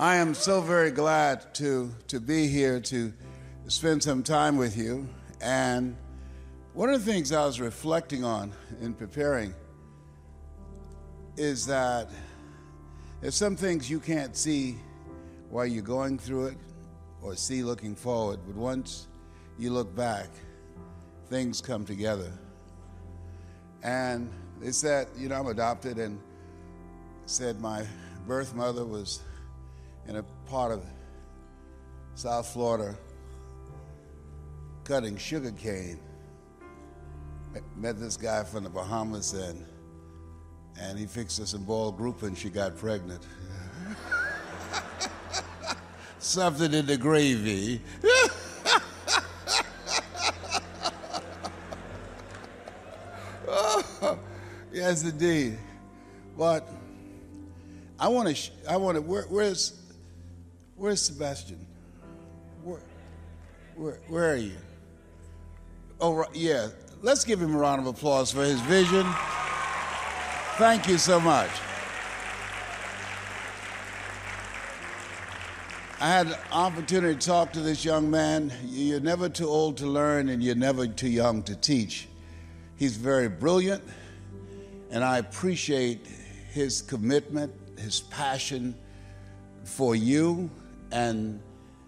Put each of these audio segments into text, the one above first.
I am so very glad to, to be here to spend some time with you. And one of the things I was reflecting on in preparing is that there's some things you can't see while you're going through it or see looking forward, but once you look back, things come together. And they said, you know, I'm adopted, and said my birth mother was in a part of South Florida cutting sugar cane. Met this guy from the Bahamas and and he fixed us a ball group and she got pregnant. Something in the gravy. yes, indeed. But I want to. I want to. Where, where's Where's Sebastian? Where, where, where are you? Oh, yeah. Let's give him a round of applause for his vision. Thank you so much. I had an opportunity to talk to this young man. You're never too old to learn, and you're never too young to teach. He's very brilliant, and I appreciate his commitment, his passion for you and,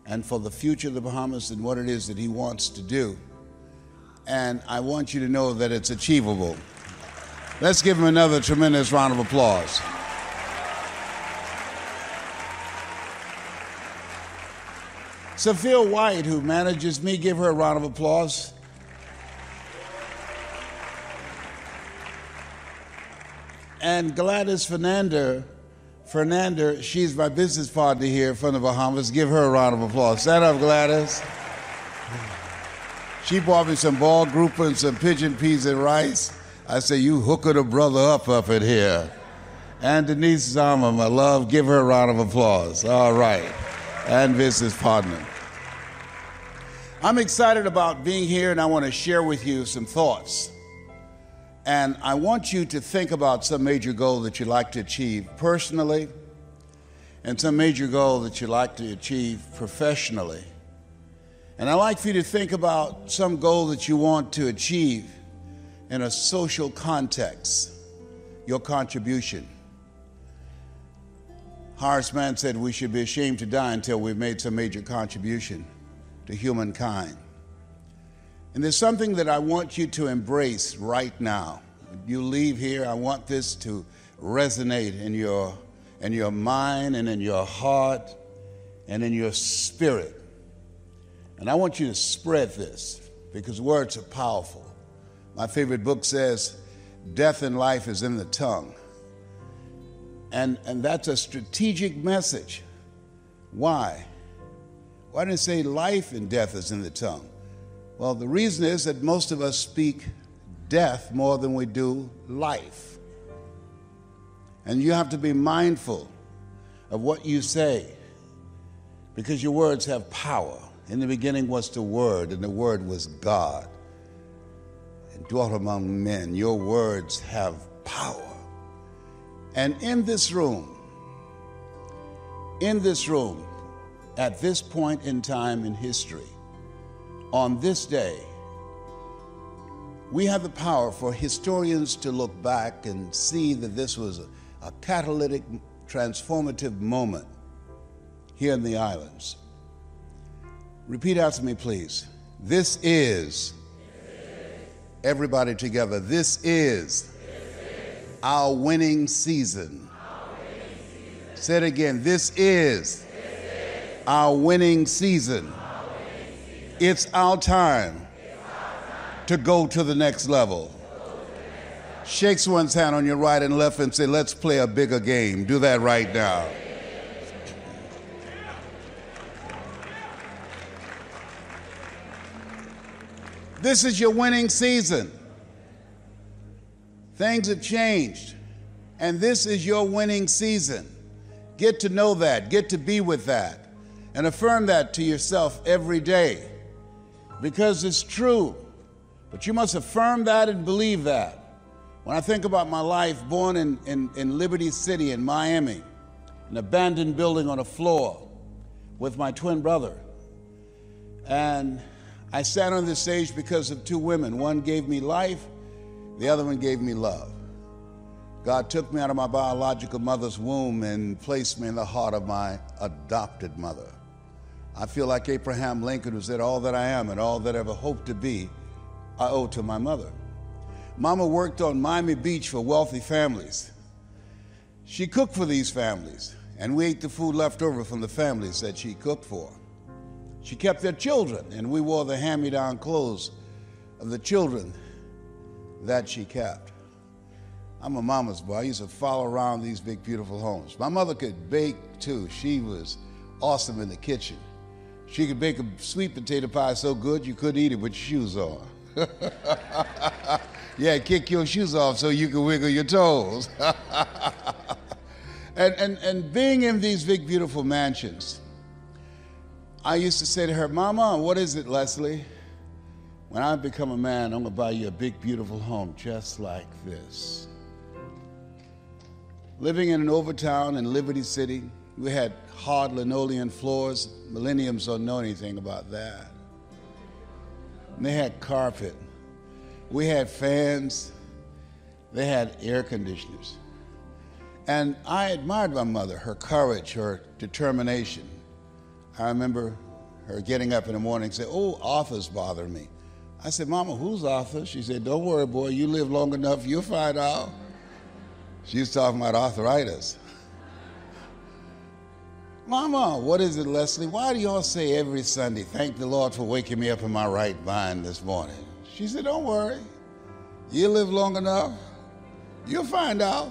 and for the future of the Bahamas and what it is that he wants to do. And I want you to know that it's achievable. Let's give him another tremendous round of applause. Sophia White, who manages me, give her a round of applause. And Gladys Fernanda, Fernanda, she's my business partner here from the Bahamas. Give her a round of applause. Stand up, Gladys. She bought me some ball grouper and some pigeon peas and rice. I say, you hooker the brother up up in here. And Denise Zama, my love, give her a round of applause. All right. And business partner. I'm excited about being here and I want to share with you some thoughts. And I want you to think about some major goal that you'd like to achieve personally and some major goal that you'd like to achieve professionally. And I'd like for you to think about some goal that you want to achieve in a social context, your contribution. Horace Mann said we should be ashamed to die until we've made some major contribution to humankind. And there's something that I want you to embrace right now. You leave here, I want this to resonate in your, in your mind and in your heart and in your spirit. And I want you to spread this because words are powerful. My favorite book says, Death and life is in the tongue. And, and that's a strategic message. Why? Why didn't it say life and death is in the tongue? Well, the reason is that most of us speak death more than we do life. And you have to be mindful of what you say because your words have power. In the beginning was the Word, and the Word was God and dwelt among men. Your words have power. And in this room, in this room, at this point in time in history, on this day, we have the power for historians to look back and see that this was a, a catalytic, transformative moment here in the islands. Repeat after me, please. This is, everybody together, this is, our winning season. Say it again. This is, our winning season. It's our time to go to the next level. Shake one's hand on your right and left and say, Let's play a bigger game. Do that right now. This is your winning season. Things have changed, and this is your winning season. Get to know that, get to be with that, and affirm that to yourself every day because it's true. But you must affirm that and believe that. When I think about my life, born in, in, in Liberty City in Miami, an abandoned building on a floor with my twin brother. And I sat on the stage because of two women. One gave me life, the other one gave me love. God took me out of my biological mother's womb and placed me in the heart of my adopted mother. I feel like Abraham Lincoln, who said, All that I am and all that I ever hoped to be, I owe to my mother. Mama worked on Miami Beach for wealthy families. She cooked for these families, and we ate the food left over from the families that she cooked for. She kept their children, and we wore the hand me down clothes of the children that she kept. I'm a mama's boy. I used to follow around these big, beautiful homes. My mother could bake too. She was awesome in the kitchen. She could bake a sweet potato pie so good you couldn't eat it with your shoes on. yeah, kick your shoes off so you can wiggle your toes. and, and, and being in these big, beautiful mansions, I used to say to her, Mama, what is it, Leslie? When I become a man, I'm going to buy you a big, beautiful home just like this. Living in an overtown in Liberty City, we had hard linoleum floors. Millenniums don't know anything about that. And they had carpet. We had fans. They had air conditioners. And I admired my mother, her courage, her determination. I remember her getting up in the morning and say, Oh, Arthur's bothering me. I said, Mama, who's Arthur? She said, Don't worry, boy, you live long enough, you'll find out. She was talking about arthritis. Mama, what is it, Leslie? Why do y'all say every Sunday, thank the Lord for waking me up in my right mind this morning? She said, Don't worry. You live long enough, you'll find out.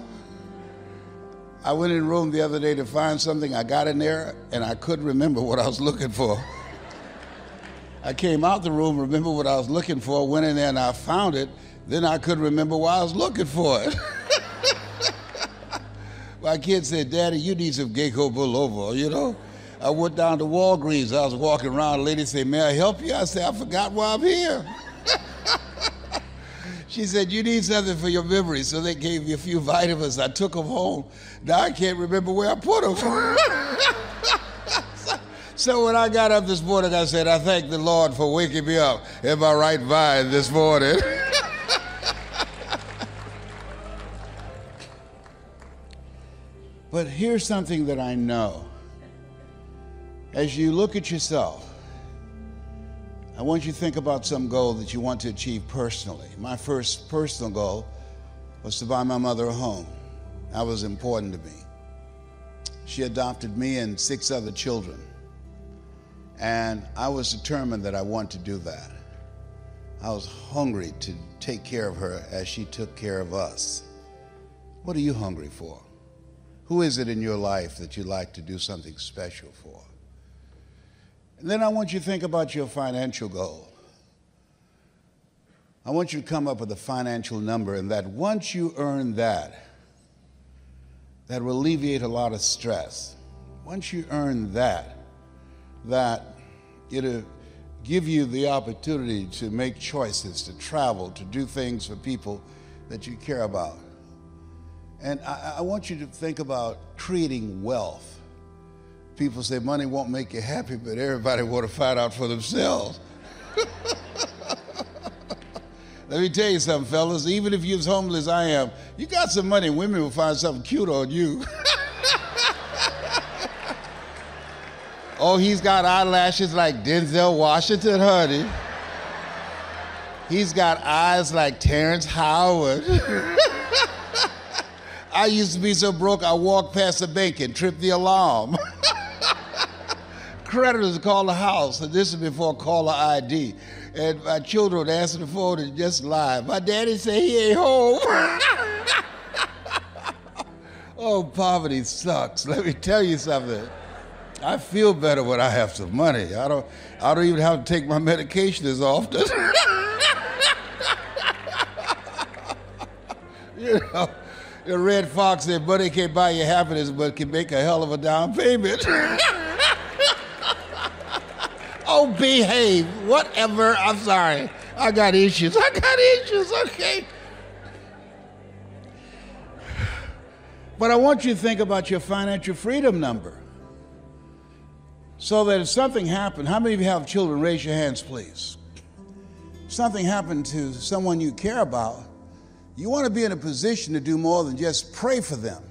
I went in the room the other day to find something. I got in there and I couldn't remember what I was looking for. I came out the room, remember what I was looking for, went in there and I found it. Then I couldn't remember why I was looking for it. My kid said, Daddy, you need some Ginkgo biloba, you know? I went down to Walgreens. I was walking around. A lady said, May I help you? I said, I forgot why I'm here. she said, You need something for your memory. So they gave me a few vitamins. I took them home. Now I can't remember where I put them. so when I got up this morning, I said, I thank the Lord for waking me up in my right mind this morning. But here's something that I know. As you look at yourself, I want you to think about some goal that you want to achieve personally. My first personal goal was to buy my mother a home. That was important to me. She adopted me and six other children. And I was determined that I want to do that. I was hungry to take care of her as she took care of us. What are you hungry for? Who is it in your life that you'd like to do something special for? And then I want you to think about your financial goal. I want you to come up with a financial number, and that once you earn that, that will alleviate a lot of stress. Once you earn that, that it'll give you the opportunity to make choices, to travel, to do things for people that you care about. And I, I, want you to think about creating wealth. People say money won't make you happy, but everybody want to find out for themselves. Let me tell you something, fellas. Even if you're as homeless as I am, you got some money, women will find something cute on you. oh, he's got eyelashes like Denzel Washington, honey. He's got eyes like Terrence Howard. I used to be so broke, I walked past the bank and tripped the alarm. Creditors called the house, and this is before caller ID. And my children would answer the phone and just lie. My daddy said he ain't home. oh, poverty sucks. Let me tell you something. I feel better when I have some money. I don't, I don't even have to take my medication as often. you know, the Redd Foxx said, Money can't buy you happiness, but can make a hell of a down payment. oh, behave. Whatever. I'm sorry. I got issues. I got issues, okay? But I want you to think about your financial freedom number. So that if something happened, how many of you have children? Raise your hands, please. Something happened to someone you care about, you want to be in a position to do more than just pray for them.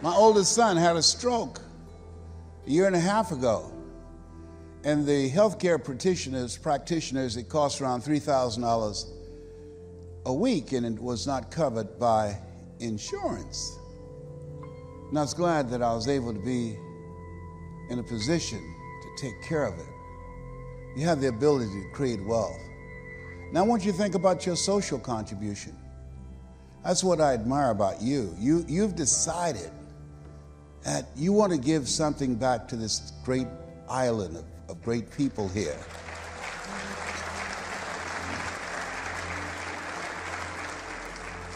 My oldest son had a stroke a year and a half ago. And the healthcare practitioners, practitioners, it cost around $3,000 a week, and it was not covered by insurance. And I was glad that I was able to be in a position to take care of it. You have the ability to create wealth. Now, I want you to think about your social contribution. That's what I admire about you. you you've decided that you want to give something back to this great island of, of great people here.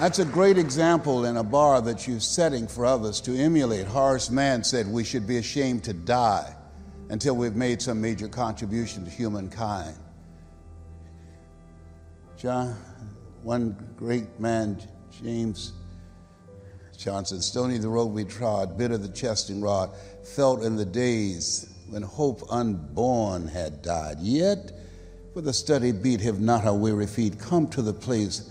That's a great example in a bar that you're setting for others to emulate. Horace Mann said we should be ashamed to die until we've made some major contribution to humankind. John, one great man, James Johnson, stony the road we trod, bitter the chesting rod, felt in the days when hope unborn had died. Yet, with a steady beat, have not our weary feet come to the place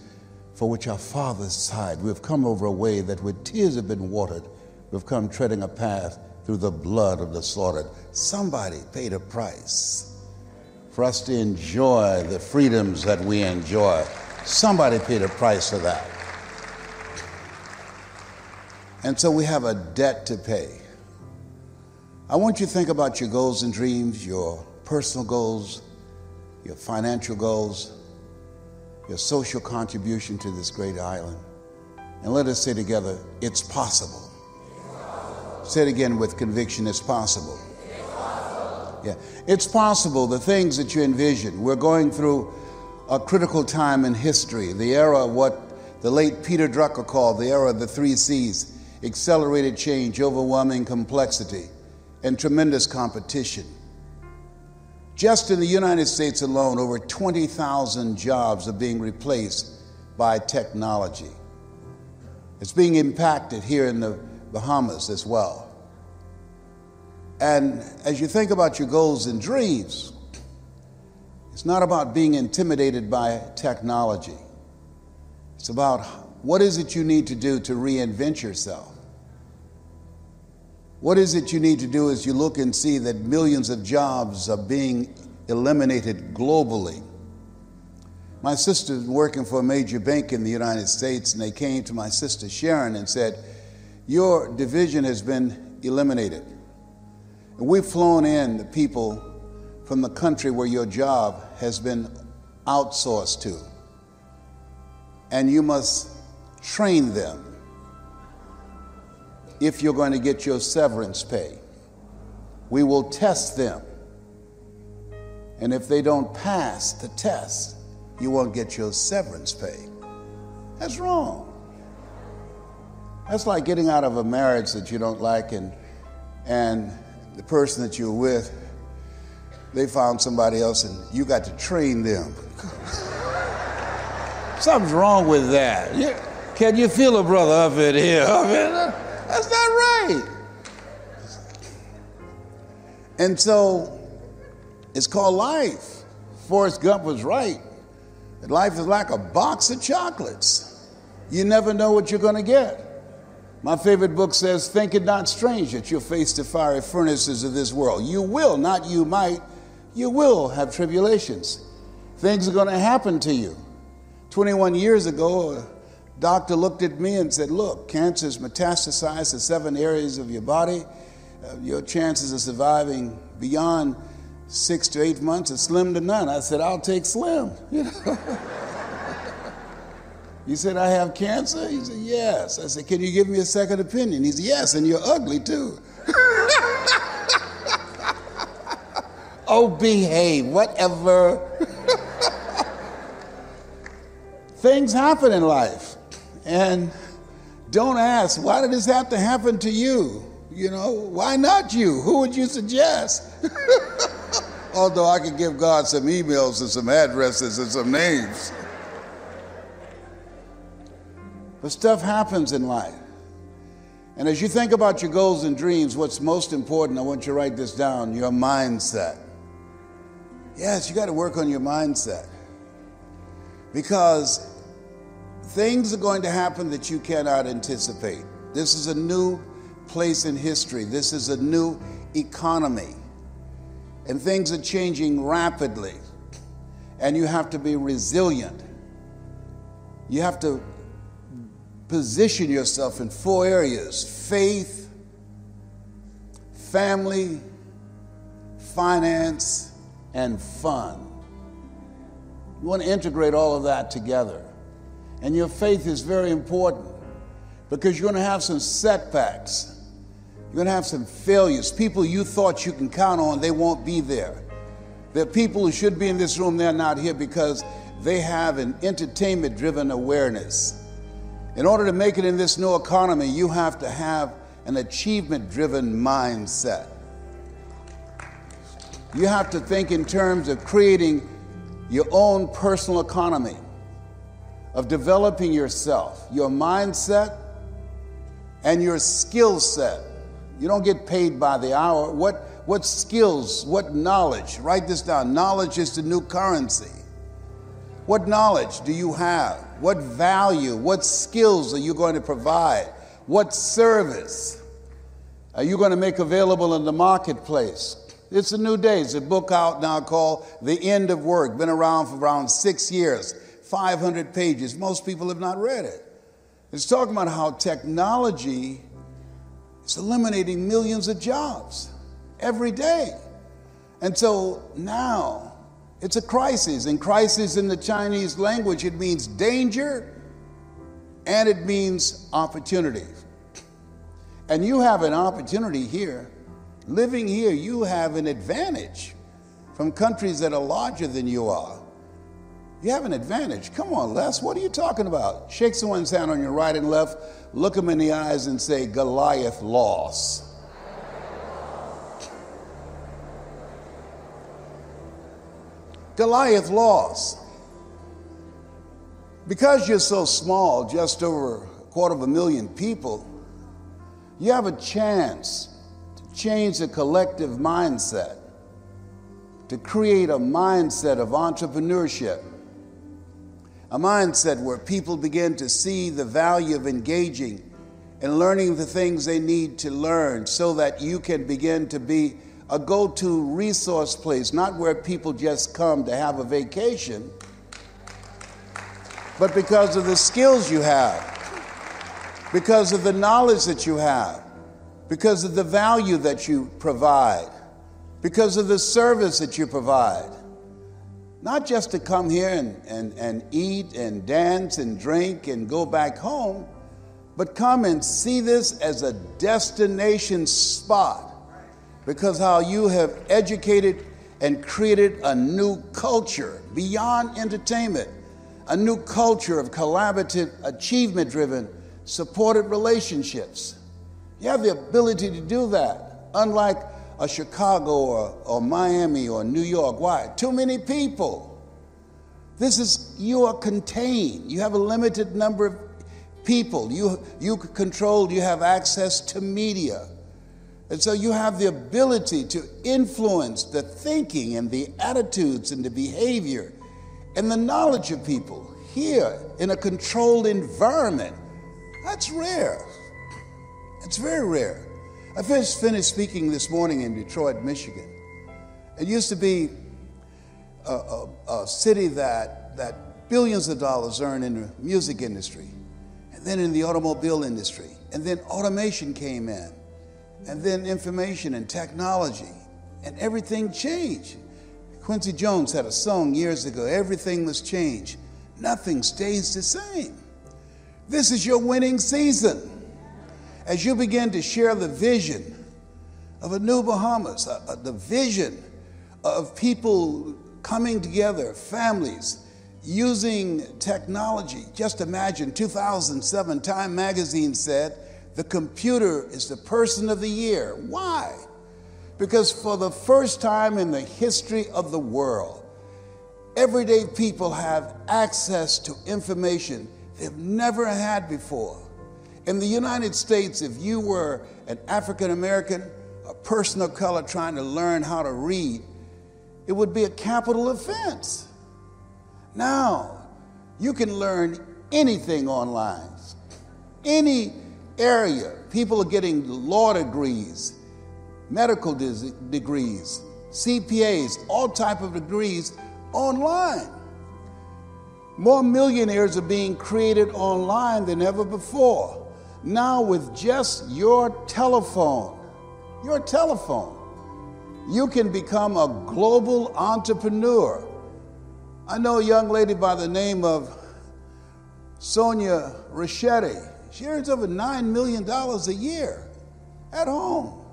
for which our fathers sighed. We've come over a way that with tears have been watered. We've come treading a path through the blood of the slaughtered. Somebody paid a price for us to enjoy the freedoms that we enjoy. Somebody paid a price for that. And so we have a debt to pay. I want you to think about your goals and dreams, your personal goals, your financial goals, your social contribution to this great island. And let us say together, it's possible. Say it again with conviction, it's possible. It's possible. Yeah, it's possible. The things that you envision. We're going through a critical time in history, the era of what the late Peter Drucker called the era of the three C's accelerated change, overwhelming complexity, and tremendous competition. Just in the United States alone, over 20,000 jobs are being replaced by technology. It's being impacted here in the Bahamas as well. And as you think about your goals and dreams, it's not about being intimidated by technology. It's about what is it you need to do to reinvent yourself? What is it you need to do as you look and see that millions of jobs are being eliminated globally? My sister was working for a major bank in the United States, and they came to my sister Sharon and said, Your division has been eliminated. And we've flown in the people from the country where your job has been outsourced to. And you must train them if you're going to get your severance pay. We will test them. And if they don't pass the test, you won't get your severance pay. That's wrong. That's like getting out of a marriage that you don't like and and the person that you're with, they found somebody else and you got to train them. Something's wrong with that. Can you feel a brother up in here? I mean, that's not right. And so it's called life. Forrest Gump was right. That life is like a box of chocolates. You never know what you're going to get. My favorite book says, Think it not strange that you'll face the fiery furnaces of this world. You will, not you might, you will have tribulations. Things are going to happen to you. 21 years ago, doctor looked at me and said, Look, cancer is metastasized to seven areas of your body. Uh, your chances of surviving beyond six to eight months are slim to none. I said, I'll take slim. You know? he said, I have cancer? He said, Yes. I said, Can you give me a second opinion? He said, Yes, and you're ugly too. oh, behave, whatever. Things happen in life. And don't ask, why did this have to happen to you? You know, why not you? Who would you suggest? Although I could give God some emails and some addresses and some names. But stuff happens in life. And as you think about your goals and dreams, what's most important, I want you to write this down your mindset. Yes, you got to work on your mindset. Because things are going to happen that you cannot anticipate. This is a new place in history, this is a new economy. And things are changing rapidly. And you have to be resilient. You have to position yourself in four areas faith, family, finance, and fun. You want to integrate all of that together. And your faith is very important because you're going to have some setbacks. You're going to have some failures. People you thought you can count on, they won't be there. There are people who should be in this room, they're not here because they have an entertainment driven awareness. In order to make it in this new economy, you have to have an achievement driven mindset. You have to think in terms of creating your own personal economy, of developing yourself, your mindset, and your skill set. You don't get paid by the hour. What, what skills, what knowledge? Write this down. Knowledge is the new currency. What knowledge do you have? What value, what skills are you going to provide? What service are you going to make available in the marketplace? It's a new day. It's a book out now called The End of Work. Been around for around six years, 500 pages. Most people have not read it. It's talking about how technology is eliminating millions of jobs every day. And so now, it's a crisis, and crisis in the Chinese language, it means danger and it means opportunity. And you have an opportunity here. Living here, you have an advantage from countries that are larger than you are. You have an advantage. Come on, Les, what are you talking about? Shake someone's hand on your right and left, look them in the eyes, and say, Goliath lost. Goliath lost. Because you're so small, just over a quarter of a million people, you have a chance to change the collective mindset, to create a mindset of entrepreneurship, a mindset where people begin to see the value of engaging and learning the things they need to learn so that you can begin to be a go to resource place, not where people just come to have a vacation, but because of the skills you have, because of the knowledge that you have, because of the value that you provide, because of the service that you provide. Not just to come here and, and, and eat and dance and drink and go back home, but come and see this as a destination spot because how you have educated and created a new culture beyond entertainment, a new culture of collaborative, achievement driven, supported relationships. You have the ability to do that, unlike a Chicago or, or Miami or New York. Why? Too many people. This is, you are contained. You have a limited number of people. You, you control, you have access to media. And so you have the ability to influence the thinking and the attitudes and the behavior and the knowledge of people here in a controlled environment. That's rare. It's very rare. I just finished speaking this morning in Detroit, Michigan. It used to be a, a, a city that, that billions of dollars earned in the music industry, and then in the automobile industry, and then automation came in and then information and technology, and everything changed. Quincy Jones had a song years ago everything must change, nothing stays the same. This is your winning season. As you begin to share the vision of a new Bahamas, uh, uh, the vision of people coming together, families, using technology. Just imagine 2007 Time magazine said the computer is the person of the year. Why? Because for the first time in the history of the world, everyday people have access to information they've never had before. In the United States, if you were an African American, a person of color trying to learn how to read, it would be a capital offense. Now, you can learn anything online, any area. People are getting law degrees, medical degrees, CPAs, all type of degrees online. More millionaires are being created online than ever before. Now, with just your telephone, your telephone, you can become a global entrepreneur. I know a young lady by the name of Sonia Rachetti. She earns over $9 million a year at home.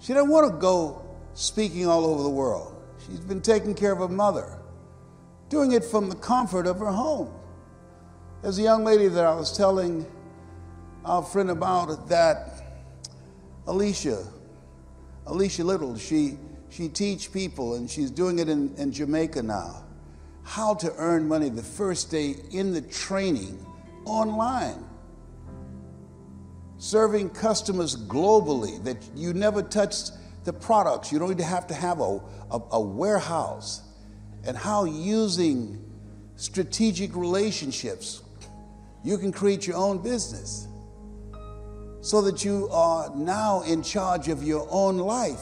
She doesn't want to go speaking all over the world. She's been taking care of her mother, doing it from the comfort of her home. There's a young lady that I was telling our friend about that Alicia, Alicia Little, she, she teach people and she's doing it in, in Jamaica now. How to earn money the first day in the training online serving customers globally, that you never touched the products. You don't even have to have a, a, a warehouse. And how using strategic relationships, you can create your own business so that you are now in charge of your own life.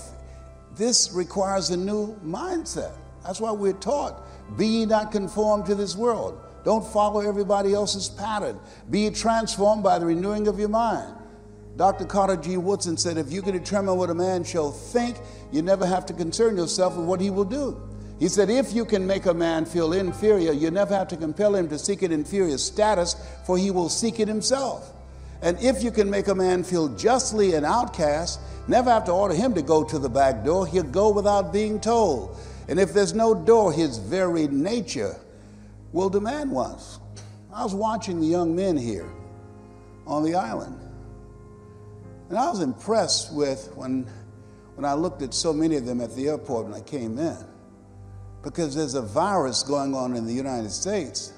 This requires a new mindset. That's why we're taught be not conformed to this world. Don't follow everybody else's pattern. Be transformed by the renewing of your mind. Dr. Carter G. Woodson said, If you can determine what a man shall think, you never have to concern yourself with what he will do. He said, If you can make a man feel inferior, you never have to compel him to seek an inferior status, for he will seek it himself. And if you can make a man feel justly an outcast, never have to order him to go to the back door, he'll go without being told. And if there's no door, his very nature will demand one. I was watching the young men here on the island. And I was impressed with when, when I looked at so many of them at the airport when I came in, because there's a virus going on in the United States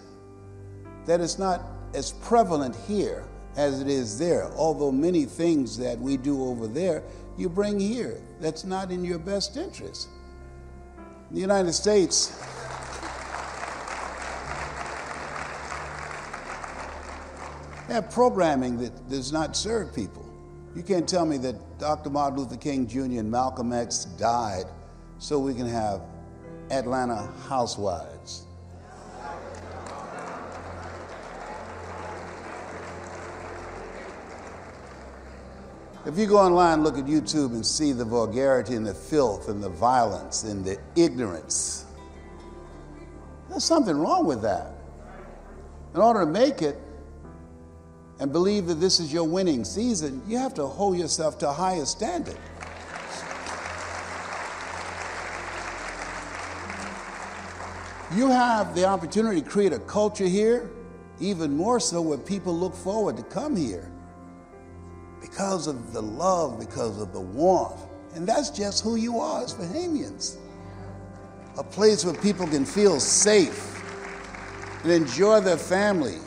that is not as prevalent here as it is there, although many things that we do over there you bring here. That's not in your best interest. In the United States, have programming that does not serve people. You can't tell me that Dr. Martin Luther King Jr. and Malcolm X died so we can have Atlanta housewives. If you go online, look at YouTube and see the vulgarity and the filth and the violence and the ignorance, there's something wrong with that. In order to make it, and believe that this is your winning season, you have to hold yourself to a higher standard. You have the opportunity to create a culture here, even more so where people look forward to come here because of the love, because of the warmth. And that's just who you are as Bahamians. A place where people can feel safe and enjoy their family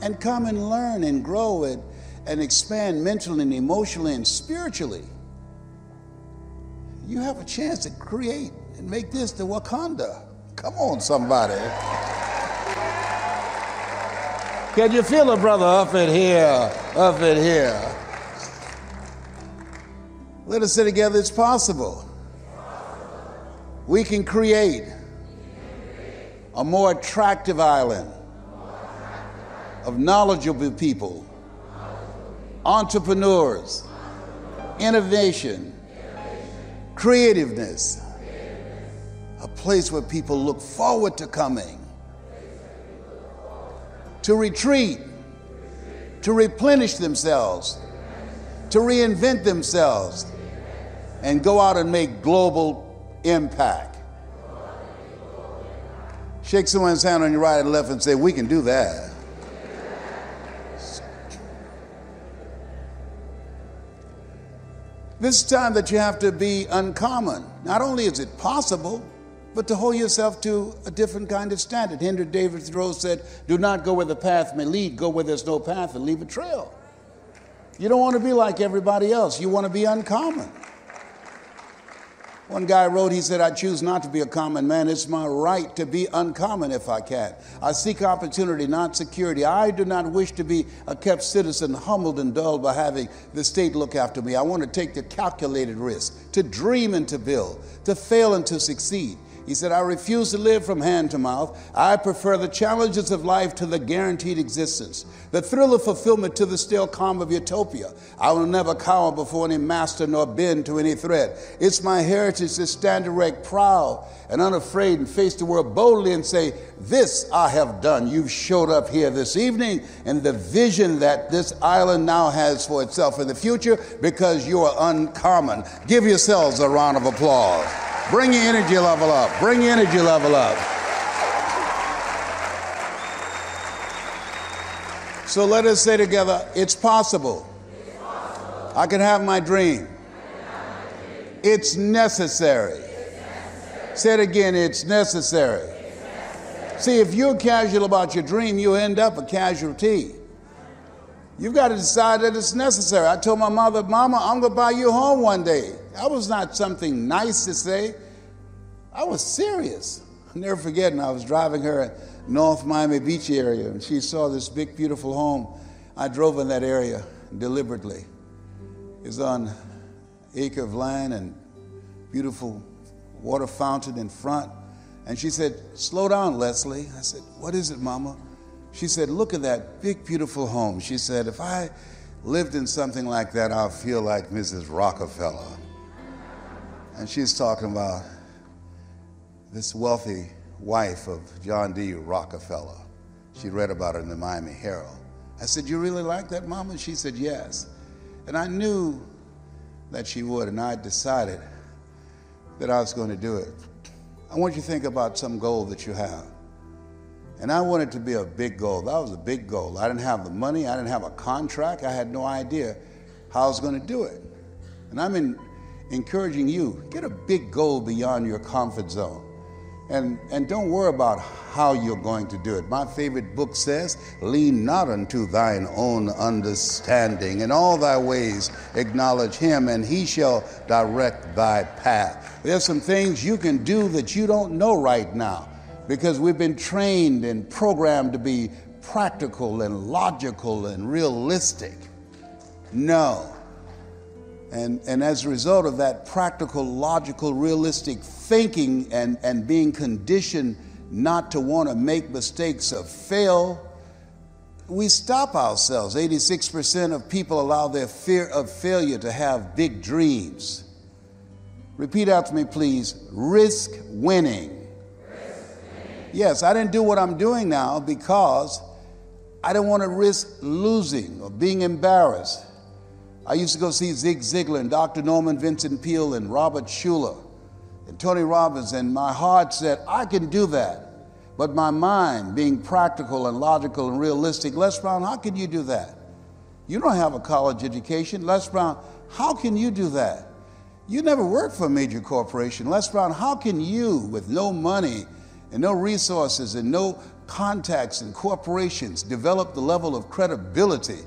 and come and learn and grow and, and expand mentally and emotionally and spiritually. You have a chance to create and make this the Wakanda. Come on, somebody. Can you feel a brother up in here? Up in here. Let us say together it's possible. We can create a more attractive island of knowledgeable people, entrepreneurs, innovation, creativeness, a place where people look forward to coming, to retreat, to replenish themselves, to reinvent themselves, and go out and make global impact. Shake someone's hand on your right and left and say, We can do that. This is time that you have to be uncommon. Not only is it possible, but to hold yourself to a different kind of standard. Henry David Thoreau said, Do not go where the path may lead, go where there's no path and leave a trail. You don't want to be like everybody else, you want to be uncommon. One guy wrote, he said, I choose not to be a common man. It's my right to be uncommon if I can. I seek opportunity, not security. I do not wish to be a kept citizen, humbled and dulled by having the state look after me. I want to take the calculated risk, to dream and to build, to fail and to succeed. He said, I refuse to live from hand to mouth. I prefer the challenges of life to the guaranteed existence, the thrill of fulfillment to the still calm of utopia. I will never cower before any master nor bend to any threat. It's my heritage to stand erect, proud and unafraid, and face the world boldly and say, This I have done. You've showed up here this evening, and the vision that this island now has for itself in the future because you are uncommon. Give yourselves a round of applause. Bring your energy level up. Bring your energy level up. So let us say together, it's possible. I can have my dream. It's necessary. Say it again, it's necessary. it's necessary. See, if you're casual about your dream, you'll end up a casualty. You've got to decide that it's necessary. I told my mother, Mama, I'm going to buy you a home one day. That was not something nice to say. I was serious. I'll never forget, and I was driving her at North Miami Beach area, and she saw this big, beautiful home. I drove in that area deliberately. It's on acre of land and beautiful water fountain in front. And she said, Slow down, Leslie. I said, What is it, Mama? She said, Look at that big, beautiful home. She said, If I lived in something like that, I'll feel like Mrs. Rockefeller. And she's talking about this wealthy wife of John D. Rockefeller. She read about it in the Miami Herald. I said, You really like that, Mama? She said, Yes. And I knew that she would, and I decided that I was going to do it. I want you to think about some goal that you have. And I wanted to be a big goal. That was a big goal. I didn't have the money, I didn't have a contract, I had no idea how I was going to do it. And I'm in, encouraging you get a big goal beyond your comfort zone. And, and don't worry about how you're going to do it. My favorite book says, Lean not unto thine own understanding. In all thy ways acknowledge him, and he shall direct thy path. There's some things you can do that you don't know right now because we've been trained and programmed to be practical and logical and realistic. No. And, and as a result of that practical, logical, realistic thinking and, and being conditioned not to want to make mistakes or fail, we stop ourselves. 86% of people allow their fear of failure to have big dreams. Repeat after me, please. Risk winning. Yes, I didn't do what I'm doing now because I didn't want to risk losing or being embarrassed. I used to go see Zig Ziglar and Dr. Norman Vincent Peale and Robert Schuller and Tony Robbins, and my heart said, I can do that. But my mind, being practical and logical and realistic, Les Brown, how can you do that? You don't have a college education. Les Brown, how can you do that? You never worked for a major corporation. Les Brown, how can you, with no money and no resources and no contacts and corporations, develop the level of credibility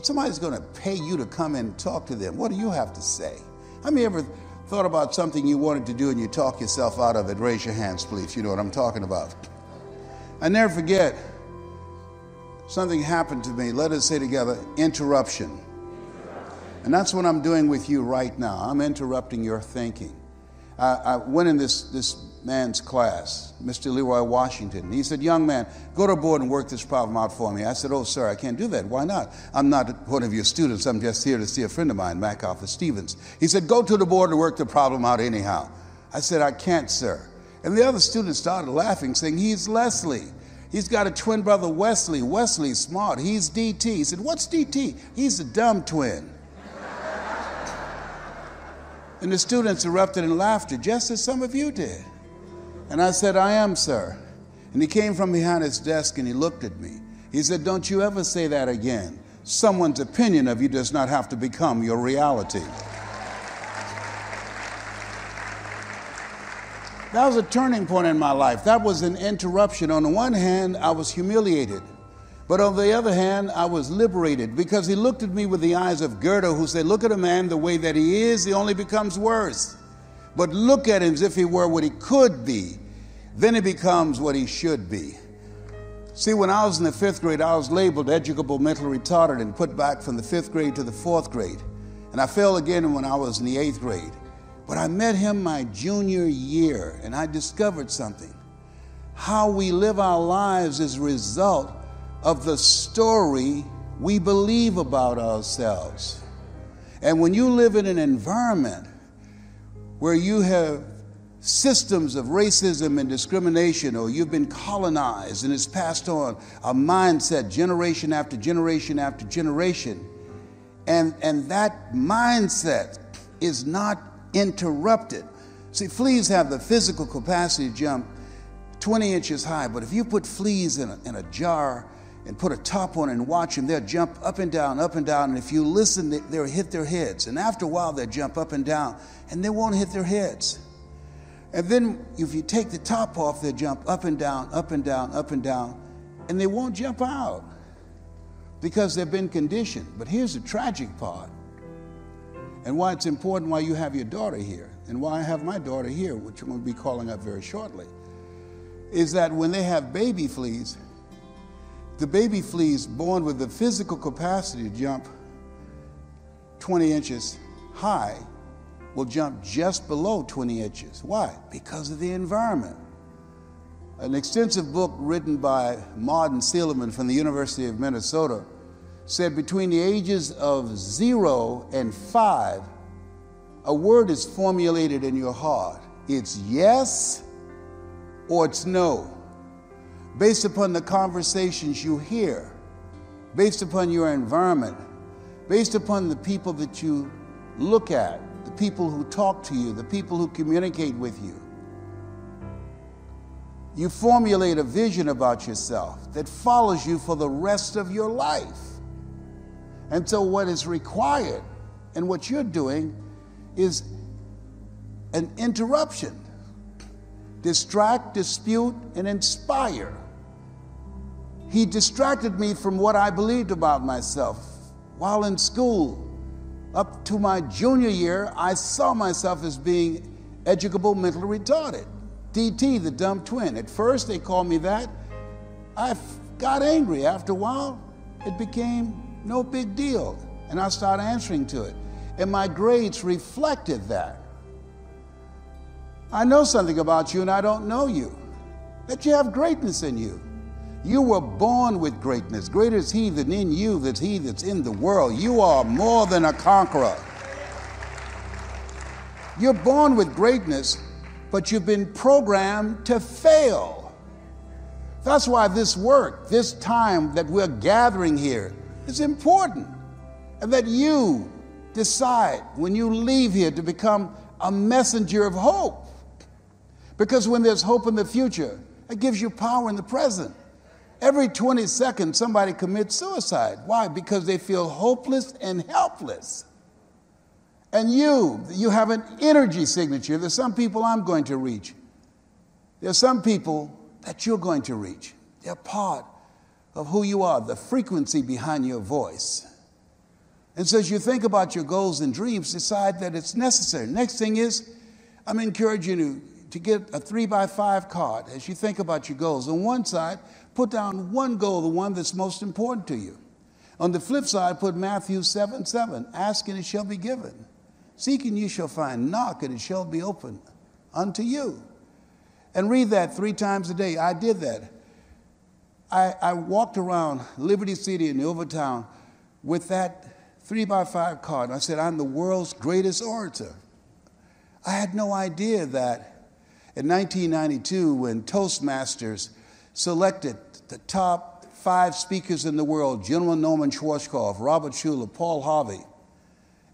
somebody's going to pay you to come and talk to them, what do you have to say? How many ever thought about something you wanted to do and you talk yourself out of it? Raise your hands, please. You know what I'm talking about. I never forget something happened to me. Let us say together interruption. And that's what I'm doing with you right now. I'm interrupting your thinking. I, I went in this, this man's class, Mr. Leroy Washington. He said, Young man, go to the board and work this problem out for me. I said, Oh, sir, I can't do that. Why not? I'm not one of your students. I'm just here to see a friend of mine, MacArthur Stevens. He said, Go to the board and work the problem out anyhow. I said, I can't, sir. And the other students started laughing, saying, He's Leslie. He's got a twin brother, Wesley. Wesley's smart. He's DT. He said, What's DT? He's a dumb twin. and the students erupted in laughter, just as some of you did. And I said, I am, sir. And he came from behind his desk and he looked at me. He said, Don't you ever say that again. Someone's opinion of you does not have to become your reality. That was a turning point in my life. That was an interruption. On the one hand, I was humiliated. But on the other hand, I was liberated because he looked at me with the eyes of Goethe, who said, Look at a man the way that he is, he only becomes worse. But look at him as if he were what he could be then he becomes what he should be. See, when I was in the fifth grade, I was labeled educable mentally retarded and put back from the fifth grade to the fourth grade. And I fell again when I was in the eighth grade. But I met him my junior year and I discovered something. How we live our lives is a result of the story we believe about ourselves. And when you live in an environment where you have systems of racism and discrimination, or you've been colonized and it's passed on a mindset generation after generation after generation, and, and that mindset is not interrupted. See, fleas have the physical capacity to jump 20 inches high, but if you put fleas in a, in a jar and put a top on and watch them, they'll jump up and down, up and down. And if you listen, they'll hit their heads. And after a while, they'll jump up and down, and they won't hit their heads. And then if you take the top off, they'll jump up and down, up and down, up and down, and they won't jump out because they've been conditioned. But here's the tragic part, and why it's important why you have your daughter here, and why I have my daughter here, which I'm going to be calling up very shortly, is that when they have baby fleas, the baby fleas born with the physical capacity to jump 20 inches high will jump just below 20 inches. Why? Because of the environment. An extensive book written by Martin Seligman from the University of Minnesota said between the ages of zero and five, a word is formulated in your heart. It's yes or it's no. Based upon the conversations you hear, based upon your environment, based upon the people that you look at, the people who talk to you, the people who communicate with you. You formulate a vision about yourself that follows you for the rest of your life. And so, what is required and what you're doing is an interruption distract, dispute, and inspire. He distracted me from what I believed about myself while in school up to my junior year, I saw myself as being educable mentally retarded. DT, the dumb twin. At first, they called me that. I got angry. After a while, it became no big deal. And I started answering to it. And my grades reflected that. I know something about you and I don't know you, that you have greatness in you. You were born with greatness. Greater is He that in you than He that's in the world. You are more than a conqueror. You're born with greatness, but you've been programmed to fail. That's why this work, this time that we're gathering here, is important. And that you decide when you leave here to become a messenger of hope. Because when there's hope in the future, it gives you power in the present. Every 20 seconds, somebody commits suicide. Why? Because they feel hopeless and helpless. And you, you have an energy signature. There's some people I'm going to reach. There's some people that you're going to reach. They're part of who you are, the frequency behind your voice. And so as you think about your goals and dreams, decide that it's necessary. Next thing is, I'm encouraging you to get a three by five card as you think about your goals. On one side, put down one goal, the one that's most important to you. On the flip side, put Matthew 7 7. Ask and it shall be given. Seek and you shall find. Knock and it shall be opened unto you. And read that three times a day. I did that. I, I walked around Liberty City in the Overtown with that three by five card. I said, I'm the world's greatest orator. I had no idea that in 1992, when Toastmasters selected the top five speakers in the world, General Norman Schwarzkopf, Robert Schuller, Paul Harvey,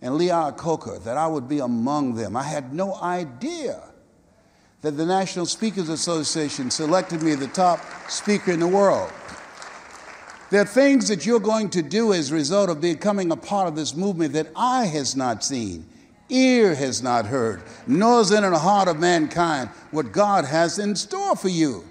and Lee Iacocca, that I would be among them. I had no idea that the National Speakers Association selected me the top speaker in the world. There are things that you're going to do as a result of becoming a part of this movement that I has not seen, ear has not heard, nor is in the heart of mankind what God has in store for you.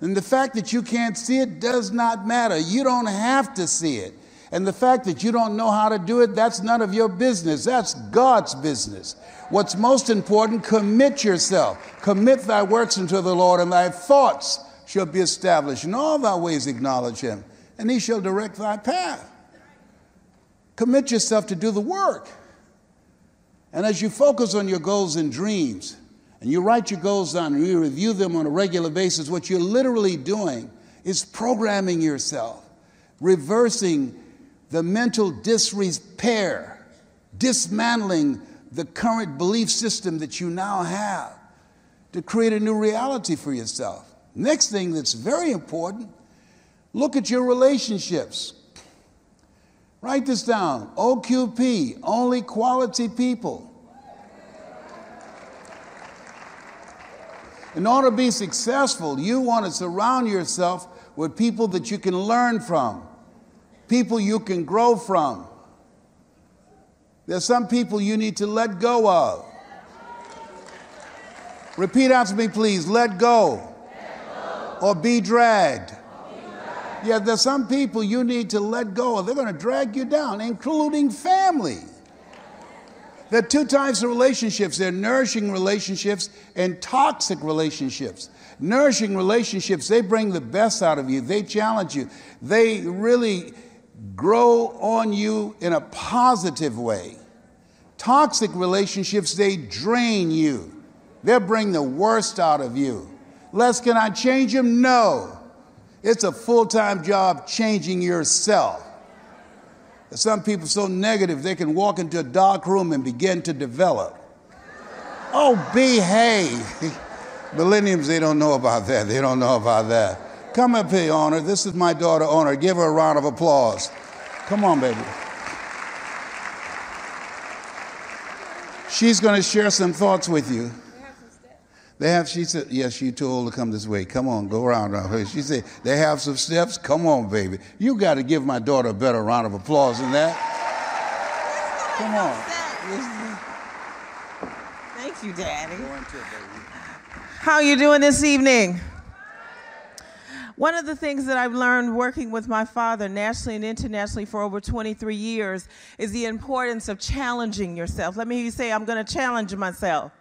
And the fact that you can't see it does not matter. You don't have to see it. And the fact that you don't know how to do it, that's none of your business. That's God's business. What's most important, commit yourself. Commit thy works unto the Lord, and thy thoughts shall be established. In all thy ways acknowledge him, and he shall direct thy path. Commit yourself to do the work. And as you focus on your goals and dreams, and you write your goals down and you review them on a regular basis, what you're literally doing is programming yourself, reversing the mental disrepair, dismantling the current belief system that you now have to create a new reality for yourself. Next thing that's very important look at your relationships. Write this down OQP, only quality people. In order to be successful, you want to surround yourself with people that you can learn from, people you can grow from. There's some people you need to let go of. Repeat after me, please. Let go. Let go. Or be dragged. Yeah, there's some people you need to let go of. They're going to drag you down, including family. There are two types of relationships there are nourishing relationships and toxic relationships. Nourishing relationships, they bring the best out of you, they challenge you, they really grow on you in a positive way. Toxic relationships, they drain you, they'll bring the worst out of you. Les, can I change them? No. It's a full time job changing yourself. Some people so negative they can walk into a dark room and begin to develop. Oh, behave. Millenniums, they don't know about that. They don't know about that. Come up here, Ona. This is my daughter, Ona. Give her a round of applause. Come on, baby. She's going to share some thoughts with you. They have, she said, yes, she too old to come this way. Come on, go around. around. She said, they have some steps. Come on, baby. You got to give my daughter a better round of applause than that. Come on. Thank you, Daddy. How are you doing this evening? One of the things that I've learned working with my father nationally and internationally for over 23 years is the importance of challenging yourself. Let me hear you say, I'm going to challenge myself.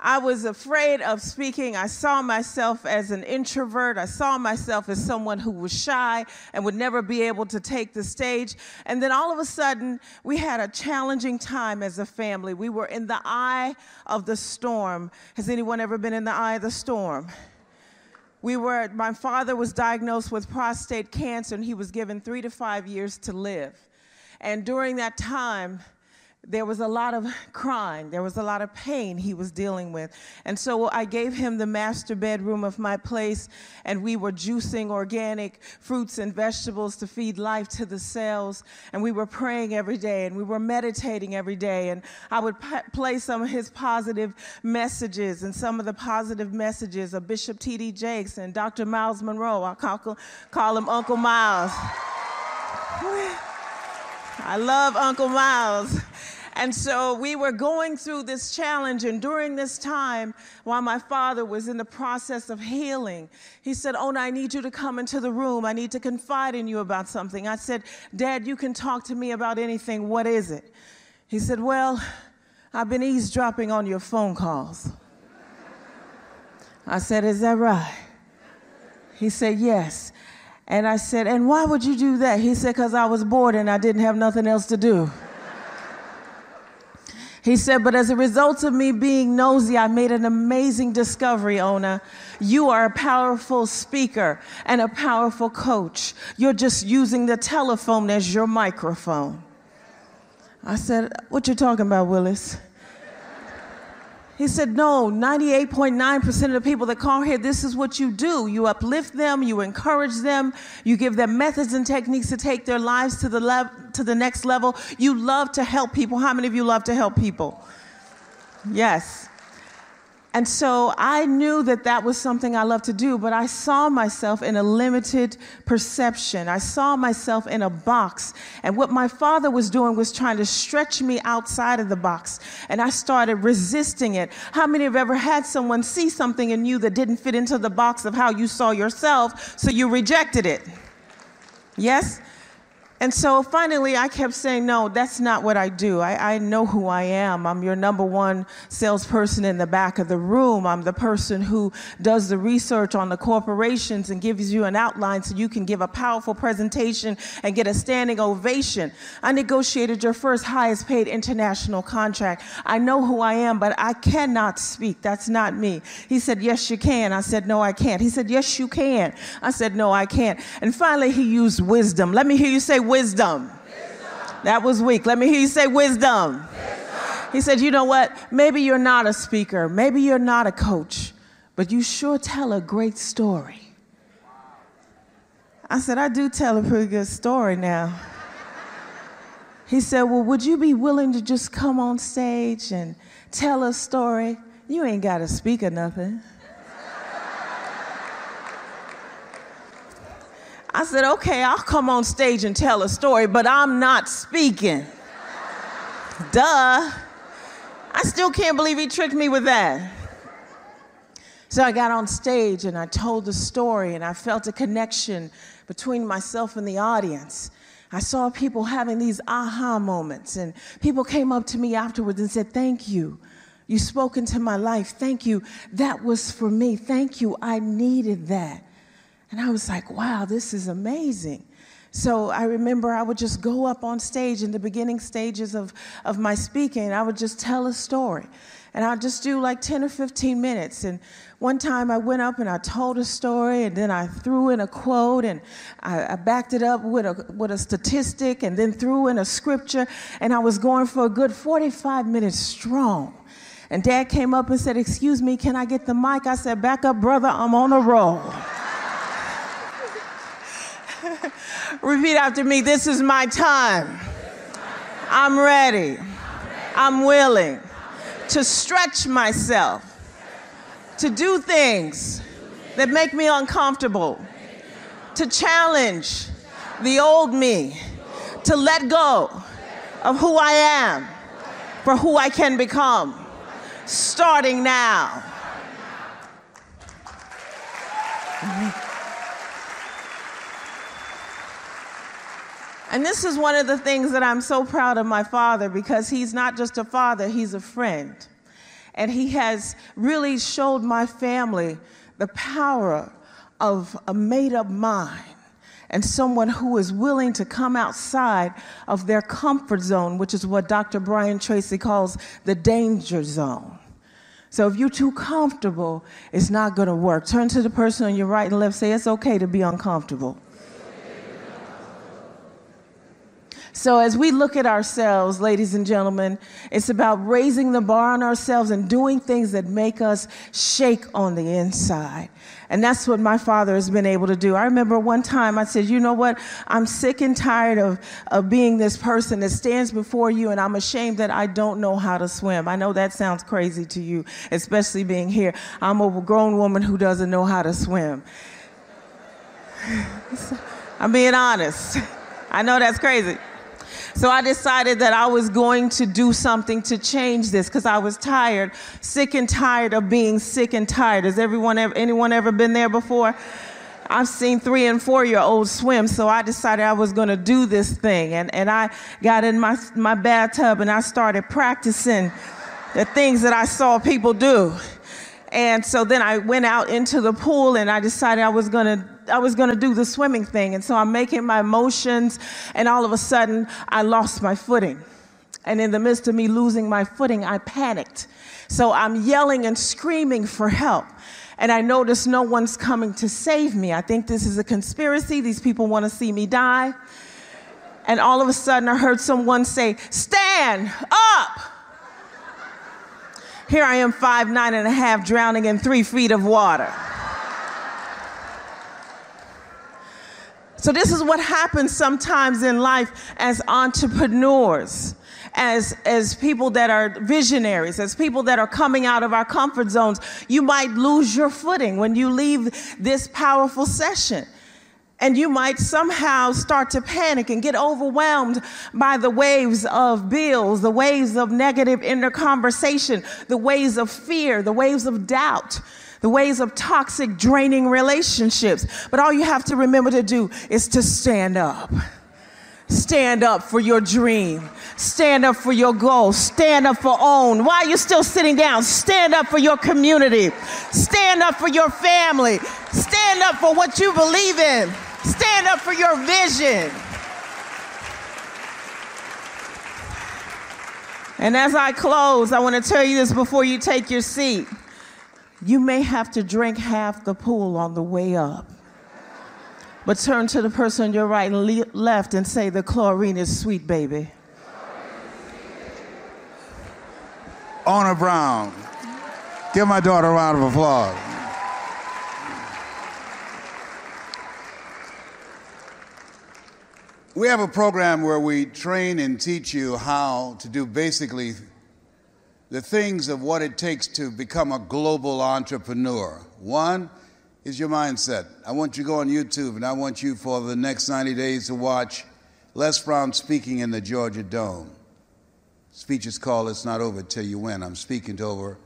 I was afraid of speaking. I saw myself as an introvert. I saw myself as someone who was shy and would never be able to take the stage. And then all of a sudden, we had a challenging time as a family. We were in the eye of the storm. Has anyone ever been in the eye of the storm? We were, my father was diagnosed with prostate cancer and he was given three to five years to live. And during that time, there was a lot of crying, there was a lot of pain he was dealing with. And so I gave him the master bedroom of my place, and we were juicing organic fruits and vegetables to feed life to the cells. And we were praying every day, and we were meditating every day. And I would p- play some of his positive messages, and some of the positive messages of Bishop T.D. Jakes and Dr. Myles Munroe. I call, call him Uncle Myles. I love Uncle Myles. And so we were going through this challenge, and during this time, while my father was in the process of healing, he said, Ona, I need you to come into the room. I need to confide in you about something. I said, Dad, you can talk to me about anything. What is it? He said, Well, I've been eavesdropping on your phone calls. I said, Is that right? He said, Yes. And I said, And why would you do that? He said, Because I was bored and I didn't have nothing else to do. He said, But as a result of me being nosy, I made an amazing discovery, Ona. You are a powerful speaker and a powerful coach. You're just using the telephone as your microphone. I said, What you talking about, Willis? He said, No, 98.9% of the people that call here, this is what you do. You uplift them, you encourage them, you give them methods and techniques to take their lives to the, lev- to the next level. You love to help people. How many of you love to help people? Yes. And so I knew that that was something I loved to do, but I saw myself in a limited perception. I saw myself in a box. And what my father was doing was trying to stretch me outside of the box. And I started resisting it. How many have ever had someone see something in you that didn't fit into the box of how you saw yourself, so you rejected it? Yes? And so finally, I kept saying, No, that's not what I do. I, I, know who I am. I'm your number one salesperson in the back of the room. I'm the person who does the research on the corporations and gives you an outline so you can give a powerful presentation and get a standing ovation. I negotiated your first highest paid international contract. I know who I am, but I cannot speak. That's not me. He said, Yes, you can. I said, No, I can't. He said, Yes, you can. I said, No, I can't. And finally, he used wisdom. Let me hear you say, wisdom. wisdom. That was weak. Let me hear you say wisdom. wisdom. He said, You know what? Maybe you're not a speaker, maybe you're not a coach, but you sure tell a great story. I said, I do tell a pretty good story now. He said, Well, would you be willing to just come on stage and tell a story? You ain't got to speak or nothing. I said, okay, I'll come on stage and tell a story, but I'm not speaking. Duh. I still can't believe he tricked me with that. So I got on stage and I told the story, and I felt a connection between myself and the audience. I saw people having these aha moments, and people came up to me afterwards and said, Thank you. You spoke into my life. Thank you. That was for me. Thank you. I needed that. And I was like, wow, this is amazing. So I remember I would just go up on stage in the beginning stages of, of my speaking, I would just tell a story. And I'd just do like 10 or 15 minutes. And one time I went up and I told a story, and then I threw in a quote, and I, I backed it up with a, with a statistic, and then threw in a scripture. And I was going for a good 45 minutes strong. And dad came up and said, Excuse me, can I get the mic? I said, Back up, brother, I'm on a roll. Repeat after me this is my time. I'm ready. I'm willing to stretch myself, to do things that make me uncomfortable, to challenge the old me, to let go of who I am for who I can become, starting now. And this is one of the things that I'm so proud of my father because he's not just a father, he's a friend. And he has really showed my family the power of a made up mind and someone who is willing to come outside of their comfort zone, which is what Dr. Brian Tracy calls the danger zone. So if you're too comfortable, it's not going to work. Turn to the person on your right and left, say, It's okay to be uncomfortable. So, as we look at ourselves, ladies and gentlemen, it's about raising the bar on ourselves and doing things that make us shake on the inside. And that's what my father has been able to do. I remember one time I said, You know what? I'm sick and tired of, of being this person that stands before you, and I'm ashamed that I don't know how to swim. I know that sounds crazy to you, especially being here. I'm a grown woman who doesn't know how to swim. I'm being honest. I know that's crazy. So I decided that I was going to do something to change this because I was tired, sick and tired of being sick and tired. Has everyone ever, anyone ever been there before? I've seen three and four year olds swim, so I decided I was going to do this thing. And, and I got in my, my bathtub and I started practicing the things that I saw people do. And so then I went out into the pool and I decided I was going to I was going to do the swimming thing. And so I'm making my motions, and all of a sudden, I lost my footing. And in the midst of me losing my footing, I panicked. So I'm yelling and screaming for help. And I notice no one's coming to save me. I think this is a conspiracy. These people want to see me die. And all of a sudden, I heard someone say, Stand up! Here I am, five, nine and a half, drowning in three feet of water. So, this is what happens sometimes in life as entrepreneurs as, as people that are visionaries, as people that are coming out of our comfort zones, you might lose your footing when you leave this powerful session. And you might somehow start to panic and get overwhelmed by the waves of bills, the waves of negative inner conversation, the waves of fear, the waves of doubt, the ways of toxic, draining relationships. But all you have to remember to do is to stand up. Stand up for your dream. Stand up for your goal. Stand up for own. Why are you still sitting down? Stand up for your community. Stand up for your family. Stand up for what you believe in. Stand up for your vision. And as I close, I want to tell you this before you take your seat. You may have to drink half the pool on the way up. But turn to the person on your right and le- left and say, The chlorine is sweet, baby. Ona Brown. Give my daughter a round of applause. We have a program where we train and teach you how to do basically the things of what it takes to become a global entrepreneur. One is your mindset. I want you to go on YouTube and I want you for the next 90 days to watch Les Brown speaking in the Georgia Dome. Speech is called It's Not Over Till You Win. I'm speaking to over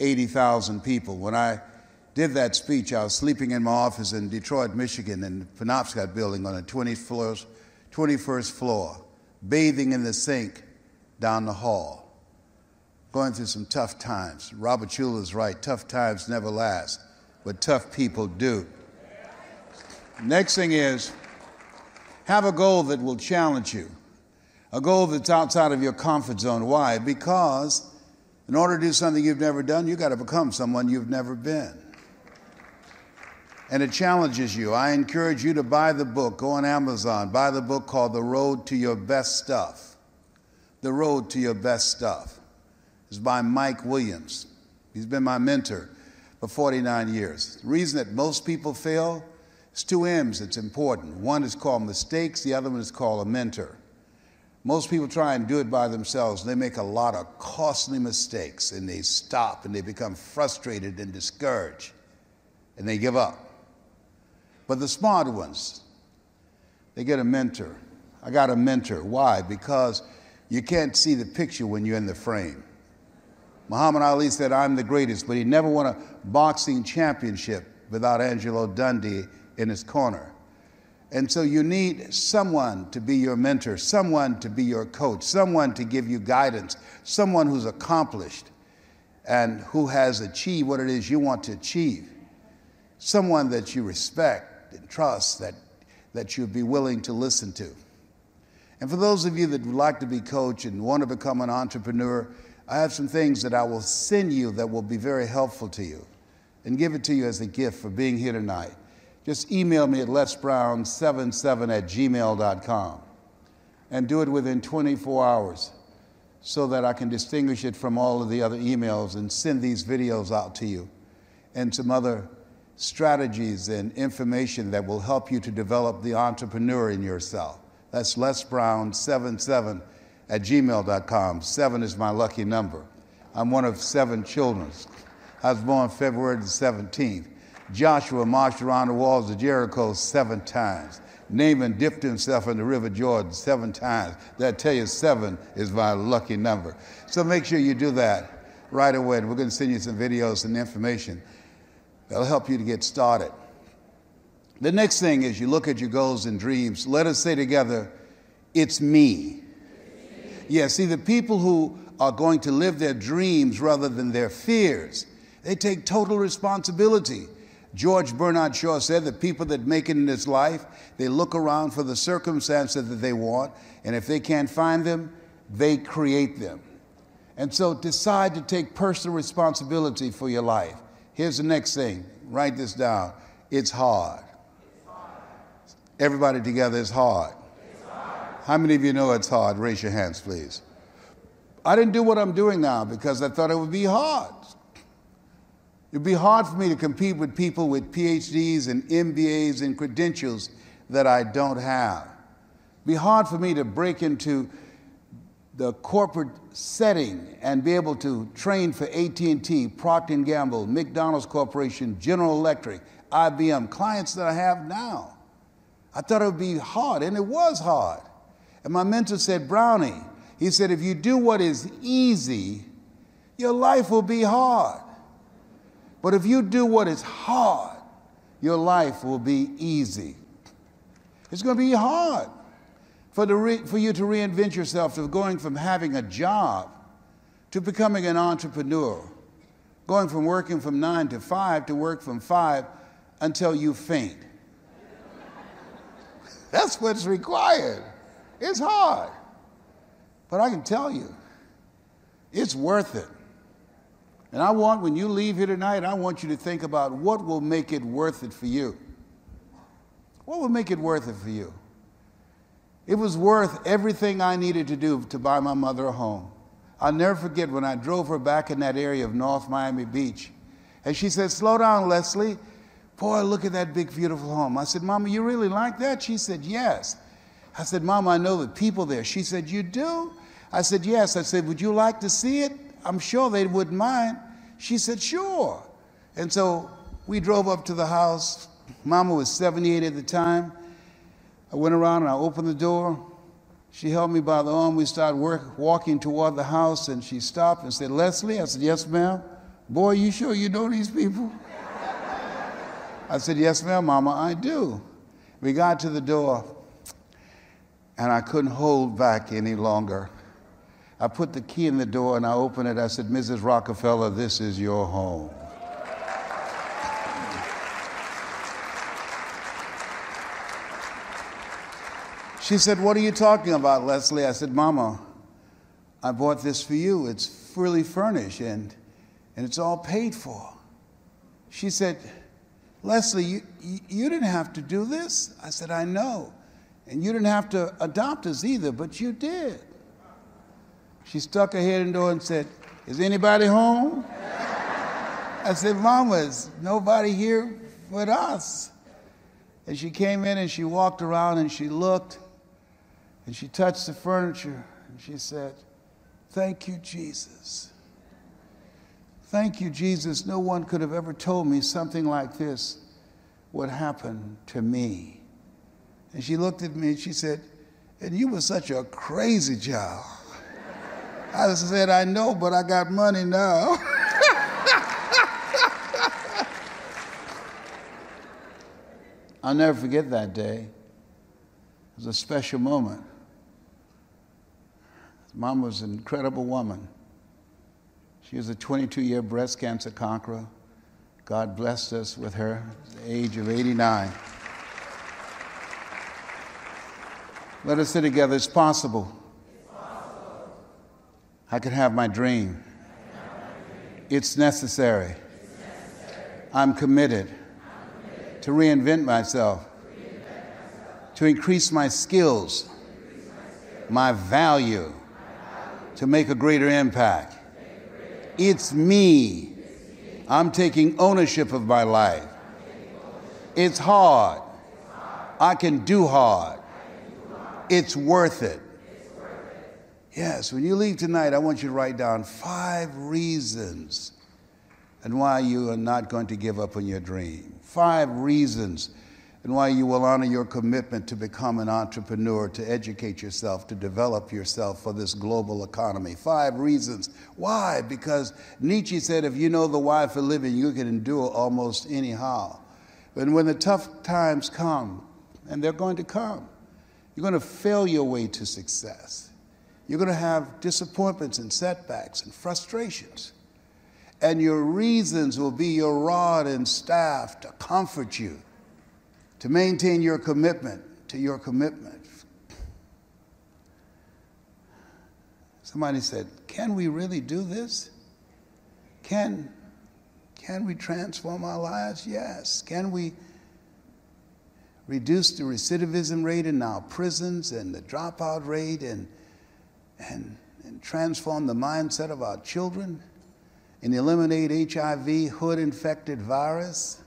80,000 people. When I did that speech, I was sleeping in my office in Detroit, Michigan, in the Penobscot building on the 20th floor 21st floor, bathing in the sink down the hall, going through some tough times. Robert Schuller is right tough times never last, but tough people do. Next thing is have a goal that will challenge you, a goal that's outside of your comfort zone. Why? Because in order to do something you've never done, you've got to become someone you've never been and it challenges you. I encourage you to buy the book. Go on Amazon, buy the book called The Road to Your Best Stuff. The Road to Your Best Stuff. It's by Mike Williams. He's been my mentor for 49 years. The reason that most people fail is two M's that's important. One is called mistakes, the other one is called a mentor. Most people try and do it by themselves. They make a lot of costly mistakes and they stop and they become frustrated and discouraged and they give up. But the smart ones, they get a mentor. I got a mentor. Why? Because you can't see the picture when you're in the frame. Muhammad Ali said, I'm the greatest, but he never won a boxing championship without Angelo Dundee in his corner. And so you need someone to be your mentor, someone to be your coach, someone to give you guidance, someone who's accomplished and who has achieved what it is you want to achieve, someone that you respect and trust that, that you'd be willing to listen to. And for those of you that would like to be coached and want to become an entrepreneur, I have some things that I will send you that will be very helpful to you and give it to you as a gift for being here tonight. Just email me at lesbrown77 at gmail.com and do it within 24 hours so that I can distinguish it from all of the other emails and send these videos out to you and some other strategies and information that will help you to develop the entrepreneur in yourself. That's lesbrown77 at gmail.com. Seven is my lucky number. I'm one of seven children. I was born February the 17th. Joshua marched around the walls of Jericho seven times. Naaman dipped himself in the River Jordan seven times. That tell you seven is my lucky number. So make sure you do that right away. We're going to send you some videos and information. That'll help you to get started. The next thing is you look at your goals and dreams. Let us say together, it's me. Yeah, see, the people who are going to live their dreams rather than their fears, they take total responsibility. George Bernard Shaw said that people that make it in this life, they look around for the circumstances that they want, and if they can't find them, they create them. And so decide to take personal responsibility for your life. Here's the next thing write this down it's hard. Everybody together is hard. How many of you know it's hard? Raise your hands, please. I didn't do what I'm doing now because I thought it would be hard. It'd be hard for me to compete with people with PhDs and MBAs and credentials that I don't have. It'd be hard for me to break into the corporate setting and be able to train for AT&T, Procter & Gamble, McDonald's Corporation, General Electric, IBM, clients that I have now. I thought it would be hard, and it was hard. And my mentor said, Brownie, he said, if you do what is easy, your life will be hard. But if you do what is hard, your life will be easy. It's going to be hard for, re- for you to reinvent yourself, to going from having a job to becoming an entrepreneur, going from working from nine to five to work from five until you faint. That's what's required. It's hard. But I can tell you, it's worth it. And I want, when you leave here tonight, I want you to think about what will make it worth it for you. What will make it worth it for you? It was worth everything I needed to do to buy my mother a home. I'll never forget when I drove her back in that area of North Miami Beach. And she said, Slow down, Leslie. Boy, look at that big, beautiful home. I said, Mama, you really like that? She said, Yes. I said, Mama, I know the people there. She said, You do? I said, Yes. I said, Would you like to see it? I'm sure they wouldn't mind. She said, Sure. And so we drove up to the house. Mama was 78 at the time. I went around and I opened the door. She held me by the arm. We started work, walking toward the house, and she stopped and said, Leslie? I said, Yes, ma'am. Boy, you sure you know these people? I said, Yes, ma'am, Mama, I do. We got to the door, and I couldn't hold back any longer. I put the key in the door and I opened it. I said, Mrs. Rockefeller, this is your home. She said, What are you talking about, Leslie? I said, Mama, I bought this for you. It's fully furnished and, and it's all paid for. She said, Leslie, you, you didn't have to do this. I said, I know. And you didn't have to adopt us either, but you did. She stuck her head in the door and said, Is anybody home? I said, Mama, is nobody here but us? And she came in and she walked around and she looked and she touched the furniture and she said, Thank you, Jesus. Thank you, Jesus. No one could have ever told me something like this would happen to me. And she looked at me and she said, And you were such a crazy job. I said, I know, but I got money now. I'll never forget that day. It was a special moment. Mom was an incredible woman. She was a 22 year breast cancer conqueror. God blessed us with her at the age of 89. Let us sit together. It's possible. I can have my dream. It's necessary. I'm committed to reinvent myself, to increase my skills, my value, to make a greater impact. It's me. I'm taking ownership of my life. It's hard. I can do hard. It's worth it. Yes, when you leave tonight, I want you to write down five reasons and why you are not going to give up on your dream. Five reasons and why you will honor your commitment to become an entrepreneur, to educate yourself, to develop yourself for this global economy. Five reasons. Why? Because Nietzsche said if you know the why for living, you can endure almost anyhow. And when the tough times come, and they're going to come, you're going to fail your way to success. You're going to have disappointments and setbacks and frustrations. And your reasons will be your rod and staff to comfort you, to maintain your commitment to your commitment. Somebody said, Can we really do this? Can, can we transform our lives? Yes. Can we reduce the recidivism rate in our prisons and the dropout rate and and, and transform the mindset of our children and eliminate HIV, hood infected virus,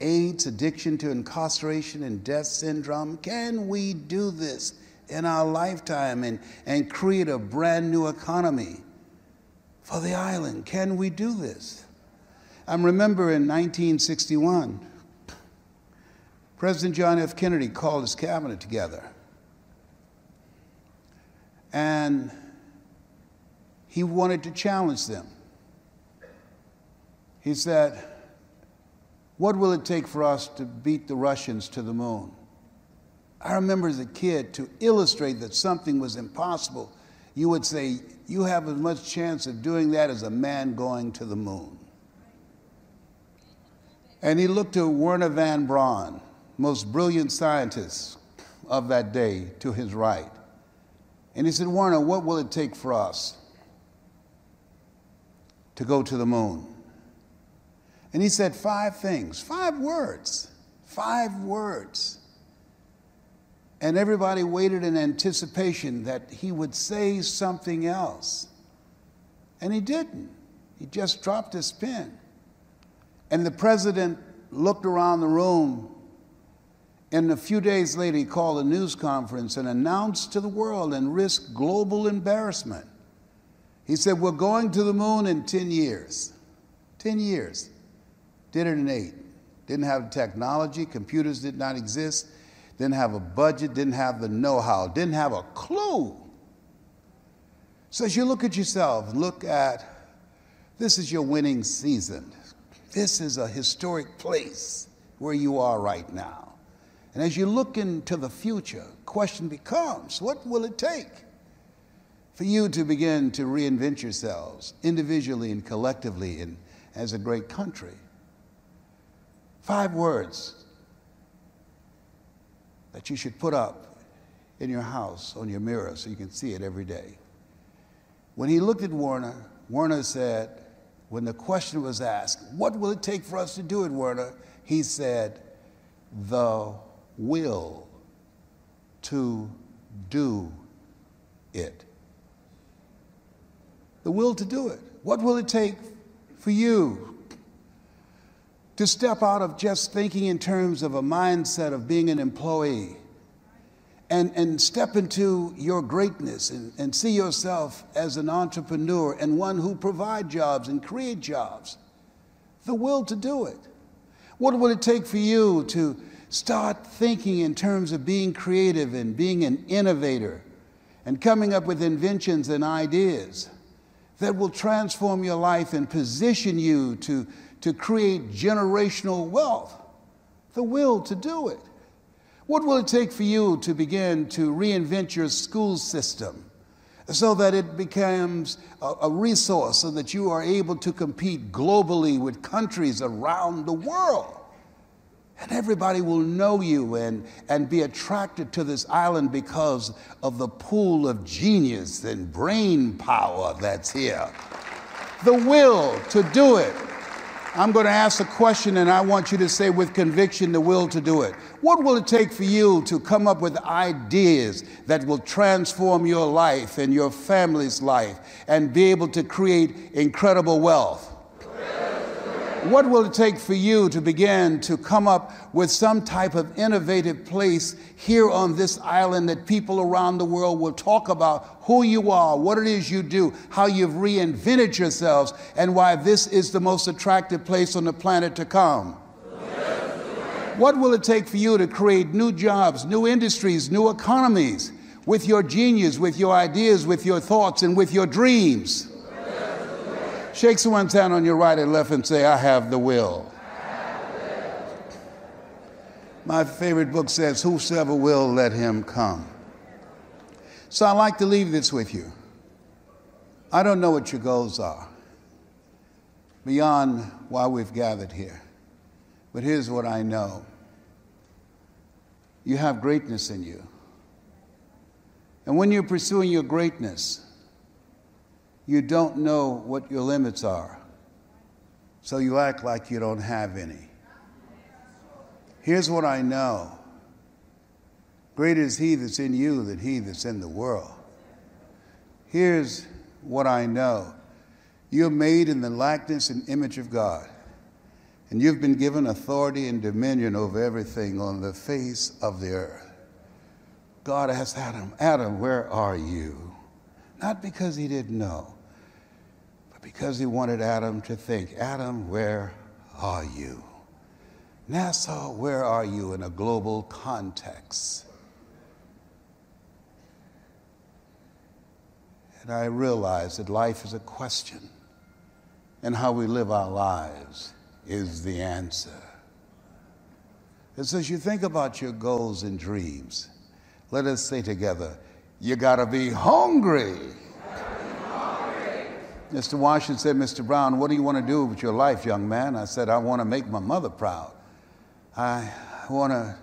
AIDS, addiction to incarceration and death syndrome? Can we do this? in our lifetime and, and create a brand new economy for the island. Can we do this? I remember in 1961, President John F. Kennedy called his cabinet together. And he wanted to challenge them. He said, What will it take for us to beat the Russians to the moon? I remember as a kid to illustrate that something was impossible, you would say, You have as much chance of doing that as a man going to the moon. And he looked to Wernher von Braun, most brilliant scientists of that day, to his right. And he said, Wernher, what will it take for us to go to the moon? And he said five things, five words, five words. And everybody waited in anticipation that he would say something else. And he didn't. He just dropped his pen. And the president looked around the room. And a few days later, he called a news conference and announced to the world and risked global embarrassment. He said, We're going to the moon in 10 years. 10 years. Did it in eight. Didn't have technology, computers did not exist, didn't have a budget, didn't have the know how, didn't have a clue. So as you look at yourself, look at this is your winning season. This is a historic place where you are right now. And as you look into the future, question becomes what will it take for you to begin to reinvent yourselves individually and collectively and as a great country? Five words that you should put up in your house on your mirror so you can see it every day. When he looked at Wernher, Wernher said, when the question was asked, What will it take for us to do it, Wernher? He said, The will to do it. The will to do it. What will it take for you to step out of just thinking in terms of a mindset of being an employee and, and step into your greatness and, and see yourself as an entrepreneur and one who provide jobs and create jobs. The will to do it. What will it take for you to start thinking in terms of being creative and being an innovator and coming up with inventions and ideas that will transform your life and position you to to create generational wealth, the will to do it. What will it take for you to begin to reinvent your school system so that it becomes a, a, resource so that you are able to compete globally with countries around the world? And everybody will know you and, and be attracted to this island because of the pool of genius and brain power that's here. The will to do it. I'm going to ask a question and I want you to say with conviction the will to do it. What will it take for you to come up with ideas that will transform your life and your family's life and be able to create incredible wealth? What will it take for you to begin to come up with some type of innovative place here on this island that people around the world will talk about who you are, what it is you do, how you've reinvented yourselves, and why this is the most attractive place on the planet to come? What will it take for you to create new jobs, new industries, new economies with your genius, with your ideas, with your thoughts, and with your dreams? Shake someone's hand on your right and left and say, I have the will. My favorite book says, Whosoever will, let him come. So I'd like to leave this with you. I don't know what your goals are beyond why we've gathered here, but here's what I know you have greatness in you. And when you're pursuing your greatness, you don't know what your limits are. So you act like you don't have any. Here's what I know Greater is He that's in you than He that's in the world. Here's what I know you're made in the likeness and image of God, and you've been given authority and dominion over everything on the face of the earth. God asked Adam, Adam, where are you? Not because he didn't know, because he wanted Adam to think, Adam, where are you? Nassau, where are you in a global context? And I realized that life is a question, and how we live our lives is the answer. And so as you think about your goals and dreams, let us say together, you gotta be hungry. Mr. Washington said, Mr. Brown, what do you want to do with your life, young man? I said, I want to make my mother proud. I want to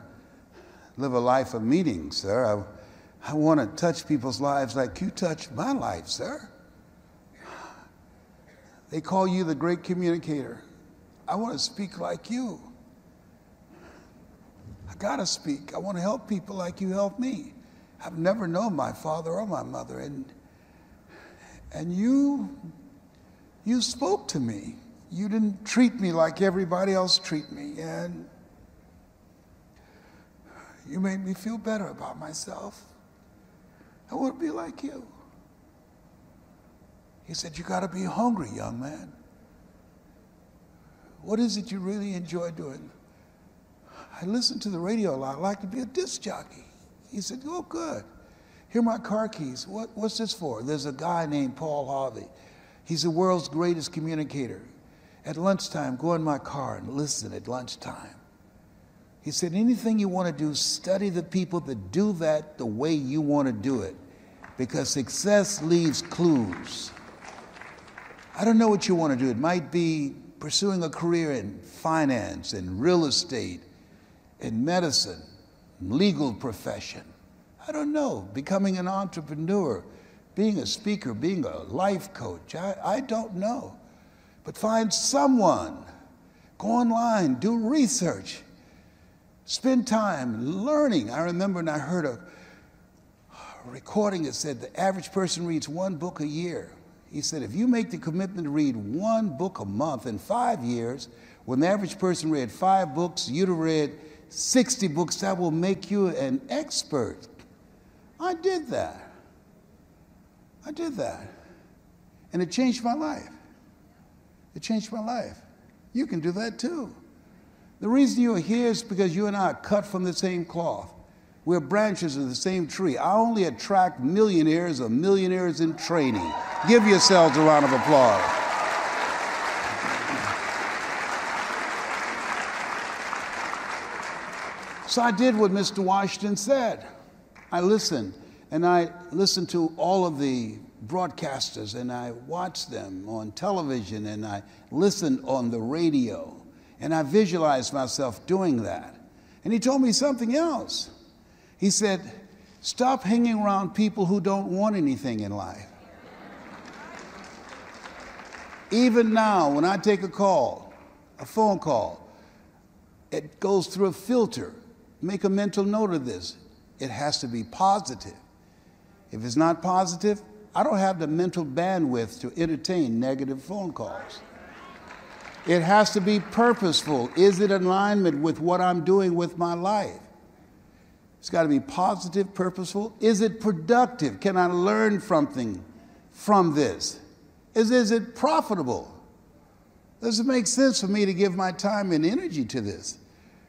live a life of meaning, sir. I, I want to touch people's lives like you touched my life, sir. They call you the great communicator. I want to speak like you. I got to speak. I want to help people like you help me. I've never known my father or my mother, and and you you spoke to me. You didn't treat me like everybody else treat me, and you made me feel better about myself. I want to be like you. He said, You got to be hungry, young man. What is it you really enjoy doing? I listen to the radio a lot. I like to be a disc jockey. He said, Oh, good. Here are my car keys. What, what's this for? There's a guy named Paul Harvey. He's the world's greatest communicator. At lunchtime, go in my car and listen at lunchtime. He said, anything you want to do, study the people that do that the way you want to do it, because success leaves clues. I don't know what you want to do. It might be pursuing a career in finance and real estate, in medicine, legal profession. I don't know, becoming an entrepreneur, being a speaker, being a life coach. I, I don't know. But find someone, go online, do research, spend time learning. I remember when I heard a recording that said the average person reads one book a year. He said, if you make the commitment to read one book a month in five years, when the average person read five books, you'd have read 60 books. That will make you an expert. I did that. I did that. And it changed my life. It changed my life. You can do that too. The reason you're here is because you and I are cut from the same cloth. We're branches of the same tree. I only attract millionaires or millionaires in training. Give yourselves a round of applause. So I did what Mr. Washington said. I listened, and I listened to all of the broadcasters, and I watched them on television, and I listened on the radio, and I visualized myself doing that. And he told me something else. He said, Stop hanging around people who don't want anything in life. Even now, when I take a call, a phone call, it goes through a filter. Make a mental note of this. It has to be positive. If it's not positive, I don't have the mental bandwidth to entertain negative phone calls. It has to be purposeful. Is it in alignment with what I'm doing with my life? It's got to be positive, purposeful. Is it productive? Can I learn something from this? Is, is it profitable? Does it make sense for me to give my time and energy to this?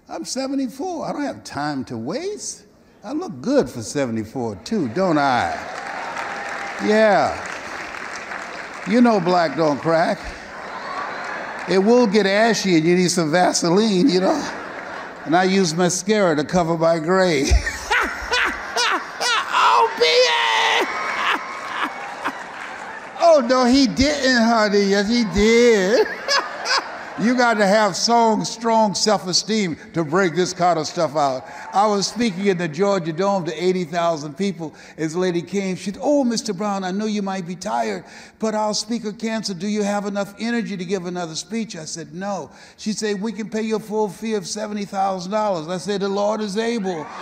I'm 74. I don't have time to waste. I look good for 74 too, don't I? Yeah. You know black don't crack. It will get ashy and you need some Vaseline, you know? And I use mascara to cover my gray. oh, BA! oh, no, he didn't, honey. Yes, he did. you got to have strong, strong self esteem to break this kind of stuff out. I was speaking in the Georgia Dome to 80,000 people. This lady came. She said, Oh, Mr. Brown, I know you might be tired, but our speaker canceled. Do you have enough energy to give another speech? I said, No. She said, We can pay you a full fee of $70,000. I said, The Lord is able.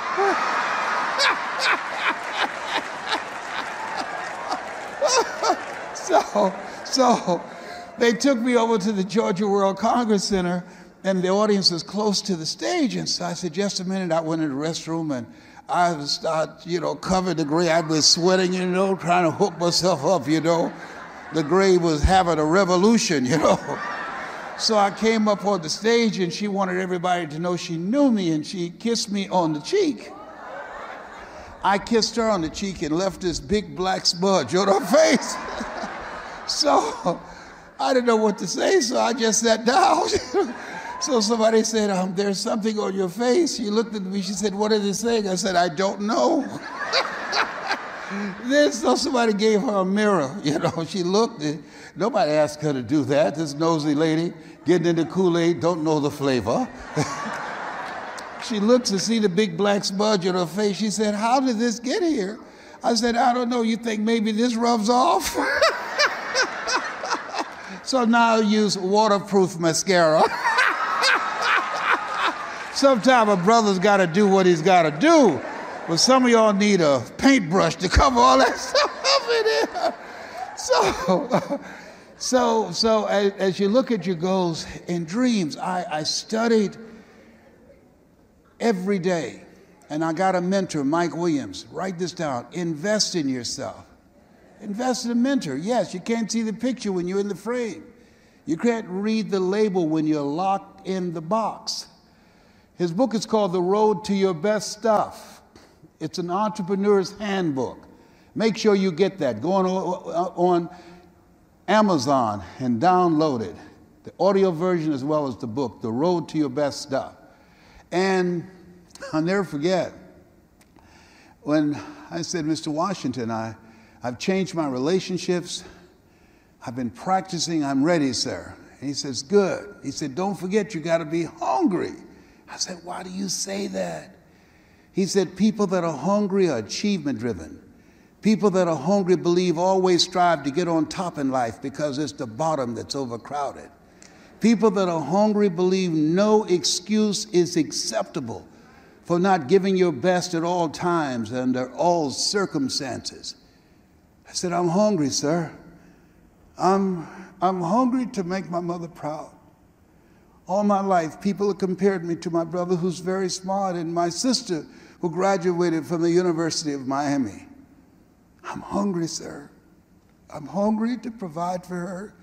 so, so they took me over to the Georgia World Congress Center, and the audience was close to the stage. And so I said, Just a minute. I went in the restroom and I would start, you know, covering the grave. I was sweating, you know, trying to hook myself up, you know. The grave was having a revolution, you know. So I came up on the stage and she wanted everybody to know she knew me and she kissed me on the cheek. I kissed her on the cheek and left this big black smudge on her face. so I didn't know what to say, so I just sat down. so somebody said, um, There's something on your face. She looked at me, she said, What is it saying? I said, I don't know. then so somebody gave her a mirror, you know. She looked, nobody asked her to do that. This nosy lady getting into Kool Aid, don't know the flavor. She looks to see the big black smudge on her face. She said, How did this get here? I said, I don't know. You think maybe this rubs off? So now use waterproof mascara. Sometimes a brother's got to do what he's got to do. But some of y'all need a paintbrush to cover all that stuff in there. So, so, so as, as you look at your goals and dreams, I, I studied every day. And I got a mentor, Mike Williams. Write this down. Invest in yourself. Invest in a mentor. Yes, you can't see the picture when you're in the frame. You can't read the label when you're locked in the box. His book is called The Road to Your Best Stuff. It's an entrepreneur's handbook. Make sure you get that. Go on, uh, on Amazon and download it. The audio version as well as the book, The Road to Your Best Stuff. And I'll never forget when I said, Mr. Washington, I, I've changed my relationships. I've been practicing. I'm ready, sir. And he says, Good. He said, Don't forget, you got to be hungry. I said, Why do you say that? He said, People that are hungry are achievement driven. People that are hungry believe always strive to get on top in life because it's the bottom that's overcrowded. People that are hungry believe no excuse is acceptable for not giving your best at all times under all circumstances. Said, I'm hungry, sir. I'm, I'm hungry to make my mother proud. All my life, people have compared me to my brother who's very smart and my sister who graduated from the University of Miami. I'm hungry, sir. I'm hungry to provide for her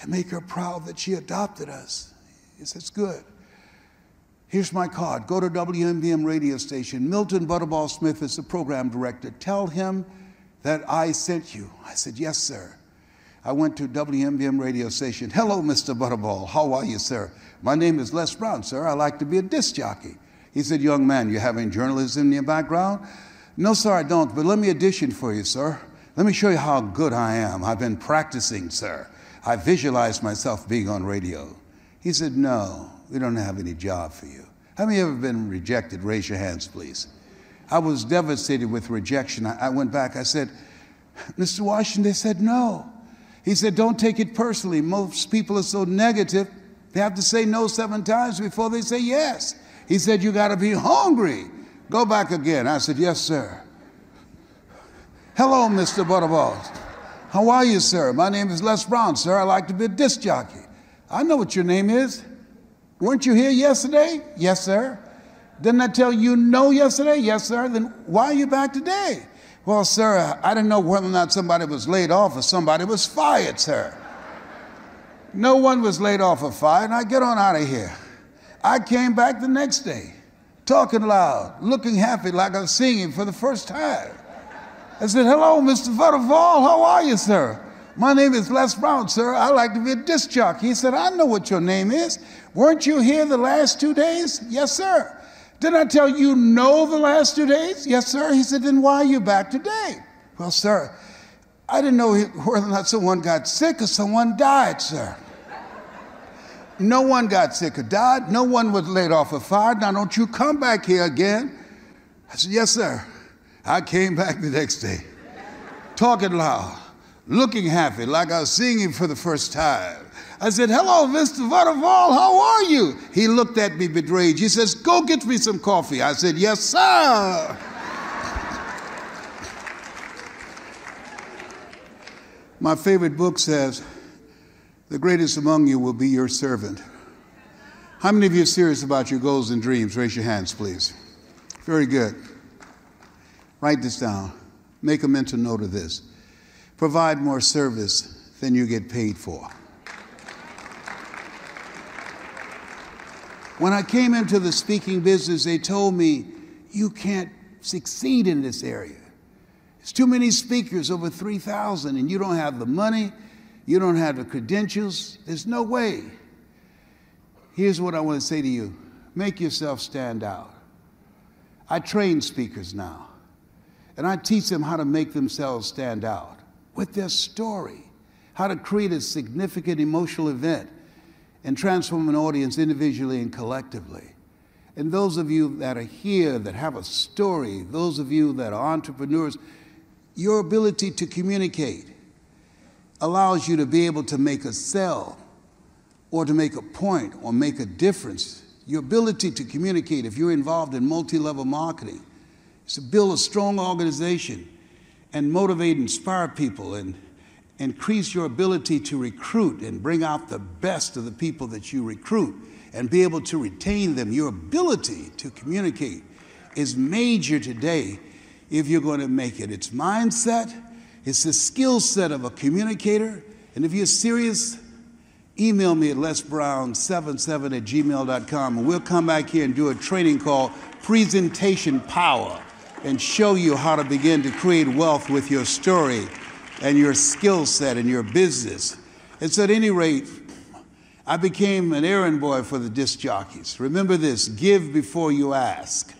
and make her proud that she adopted us. He says, Good. Here's my card. Go to WMBM radio station. Milton Butterball Smith is the program director. Tell him that I sent you. I said, Yes, sir. I went to WMBM radio station. Hello, Mr. Butterball. How are you, sir? My name is Les Brown, sir. I like to be a disc jockey. He said, Young man, you having journalism in your background? No, sir, I don't, but let me audition for you, sir. Let me show you how good I am. I've been practicing, sir. I visualized myself being on radio. He said, No, we don't have any job for you. Have you ever been rejected? Raise your hands, please. I was devastated with rejection. I, I went back. I said, Mr. Washington, they said no. He said, Don't take it personally. Most people are so negative, they have to say no seven times before they say yes. He said, You got to be hungry. Go back again. I said, Yes, sir. Hello, Mr. Butterballs. How are you, sir? My name is Les Brown, sir. I like to be a disc jockey. I know what your name is. Weren't you here yesterday? Yes, sir. Didn't I tell you no yesterday? Yes, sir. Then why are you back today? Well, sir, I didn't know whether or not somebody was laid off or somebody was fired, sir. No one was laid off or fired. And I get on out of here. I came back the next day, talking loud, looking happy like I was singing for the first time. I said, Hello, Mr. Butterball. How are you, sir? My name is Les Brown, sir. I like to be a disc jockey. He said, I know what your name is. Weren't you here the last two days? Yes, sir. Didn't I tell you no the last two days? Yes, sir. He said, Then why are you back today? Well, sir, I didn't know whether or not someone got sick or someone died, sir. No one got sick or died. No one was laid off or fired. Now, don't you come back here again. I said, Yes, sir. I came back the next day, talking loud, looking happy, like I was singing for the first time. I said, Hello, Mr. Butterball, how are you? He looked at me betrayed. He says, Go get me some coffee. I said, Yes, sir. My favorite book says, The greatest among you will be your servant. How many of you are serious about your goals and dreams? Raise your hands, please. Very good. Write this down. Make a mental note of this. Provide more service than you get paid for. When I came into the speaking business, they told me, you can't succeed in this area. It's too many speakers, over 3,000, and you don't have the money, you don't have the credentials. There's no way. Here's what I want to say to you make yourself stand out. I train speakers now, and I teach them how to make themselves stand out with their story, how to create a significant emotional event and transform an audience individually and collectively. And those of you that are here that have a story, those of you that are entrepreneurs, your ability to communicate allows you to be able to make a sell or to make a point or make a difference. Your ability to communicate, if you're involved in multi level marketing, is to build a strong organization and motivate, inspire people, and increase your ability to recruit and bring out the best of the people that you recruit and be able to retain them. Your ability to communicate is major today if you're going to make it. It's mindset, it's the skill set of a communicator. And if you're serious, email me at lesbrown77 at gmail.com and we'll come back here and do a training called Presentation Power and show you how to begin to create wealth with your story and your skill set and your business. And so, at any rate, I became an errand boy for the disc jockeys. Remember this give before you ask.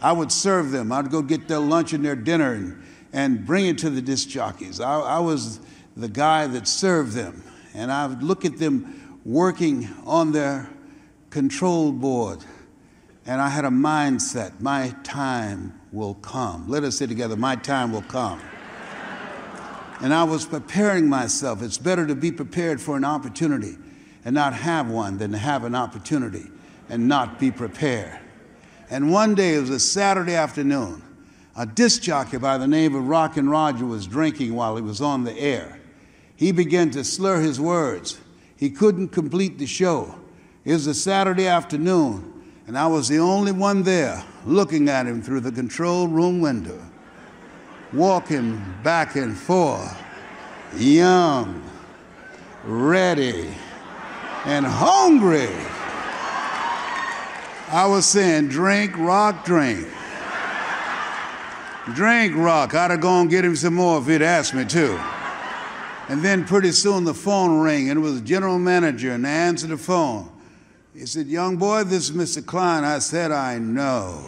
I would serve them. I'd go get their lunch and their dinner and, and bring it to the disc jockeys. I, I was the guy that served them. And I would look at them working on their control board. And I had a mindset my time will come. Let us say together, my time will come. And I was preparing myself. It's better to be prepared for an opportunity and not have one than to have an opportunity and not be prepared. And one day, it was a Saturday afternoon, a disc jockey by the name of Rockin' Roger was drinking while he was on the air. He began to slur his words. He couldn't complete the show. It was a Saturday afternoon, and I was the only one there looking at him through the control room window walking back and forth, young, ready, and hungry. I was saying, drink, rock, drink. Drink, rock. I'd have gone get him some more if he'd asked me to. And then pretty soon the phone rang, and it was the general manager, and I answered the phone. He said, Young boy, this is Mr. Klein. I said, I know.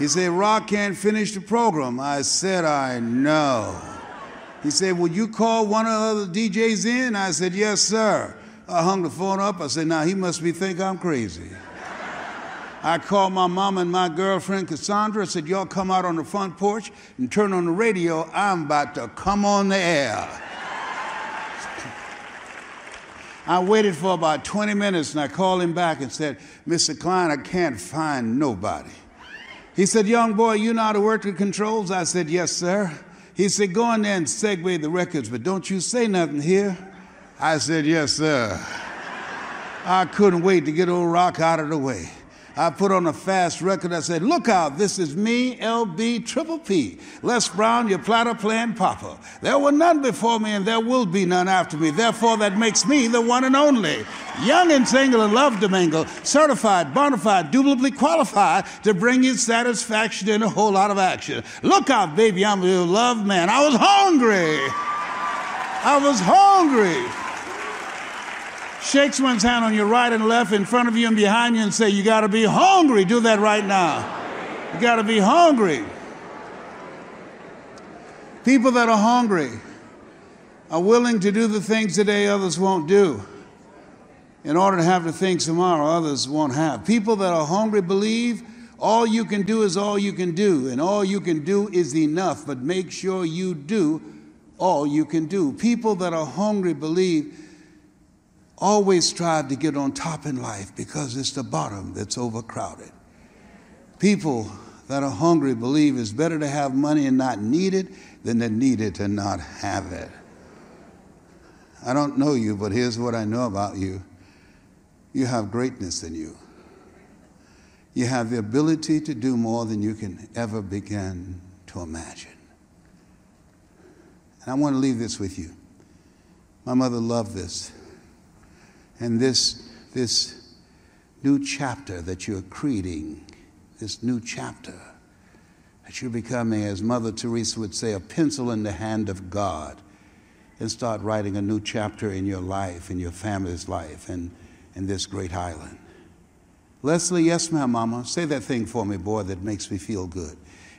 He said, Rock can't finish the program. I said, I know. He said, Will you call one of the DJs in? I said, Yes, sir. I hung the phone up. I said, Now he must be think I'm crazy. I called my mom and my girlfriend Cassandra. I said, Y'all come out on the front porch and turn on the radio. I'm about to come on the air. I waited for about 20 minutes and I called him back and said, Mr. Klein, I can't find nobody. He said, Young boy, you know how to work the controls? I said, Yes, sir. He said, Go in there and segue the records, but don't you say nothing here. I said, Yes, sir. I couldn't wait to get old Rock out of the way. I put on a fast record. I said, Look out, this is me, LB Triple P. Les Brown, your platter playing papa. There were none before me, and there will be none after me. Therefore, that makes me the one and only. Young and single and love to mingle, certified, bona fide, dubitably qualified to bring you satisfaction and a whole lot of action. Look out, baby, I'm your love man. I was hungry. I was hungry. Shake someone's hand on your right and left in front of you and behind you and say, You got to be hungry. Do that right now. You got to be hungry. People that are hungry are willing to do the things today others won't do in order to have the things tomorrow others won't have. People that are hungry believe all you can do is all you can do, and all you can do is enough, but make sure you do all you can do. People that are hungry believe always strive to get on top in life because it's the bottom that's overcrowded. People that are hungry believe it's better to have money and not need it than to need it and not have it. I don't know you, but here's what I know about you you have greatness in you. You have the ability to do more than you can ever begin to imagine. And I want to leave this with you. My mother loved this. And this, this new chapter that you're creating, this new chapter that you're becoming, as Mother Teresa would say, a pencil in the hand of God, and start writing a new chapter in your life, in your family's life, and in this great island. Leslie, yes, ma'am, mama. Say that thing for me, boy, that makes me feel good.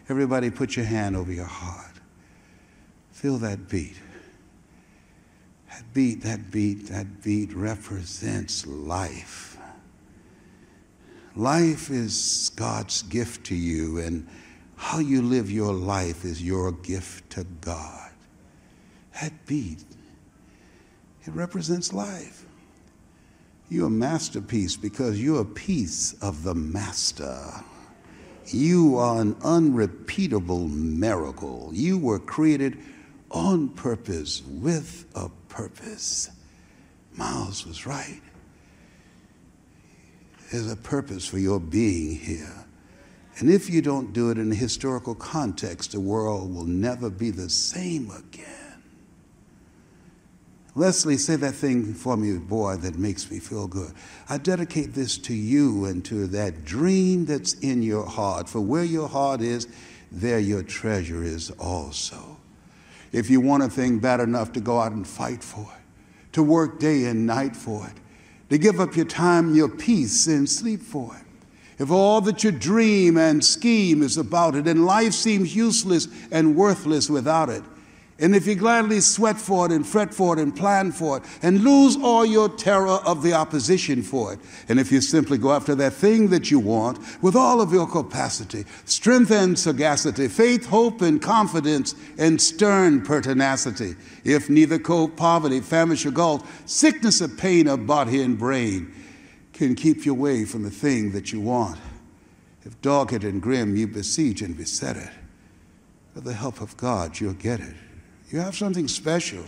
Everybody, put your hand over your heart. Feel that beat. That beat, that beat, that beat represents life. Life is God's gift to you, and how you live your life is your gift to God. That beat, it represents life. You're a masterpiece because you're a piece of the master. You are an unrepeatable miracle. You were created on purpose with a purpose. Myles was right. There's a purpose for your being here. And if you don't do it in a historical context, the world will never be the same again. Leslie, say that thing for me, boy, that makes me feel good. I dedicate this to you and to that dream that's in your heart. For where your heart is, there your treasure is also. If you want a thing bad enough to go out and fight for it, to work day and night for it, to give up your time, your peace, and sleep for it. If all that you dream and scheme is about it, and life seems useless and worthless without it, and if you gladly sweat for it and fret for it and plan for it and lose all your terror of the opposition for it, and if you simply go after that thing that you want with all of your capacity, strength and sagacity, faith, hope, and confidence, and stern pertinacity, if neither cold poverty, famish, or gulf, sickness or pain of body and brain can keep you away from the thing that you want, if dogged and grim you besiege and beset it, with the help of God, you'll get it. You have something special.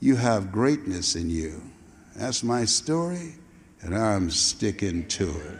You have greatness in you. That's my story, and I'm sticking to it.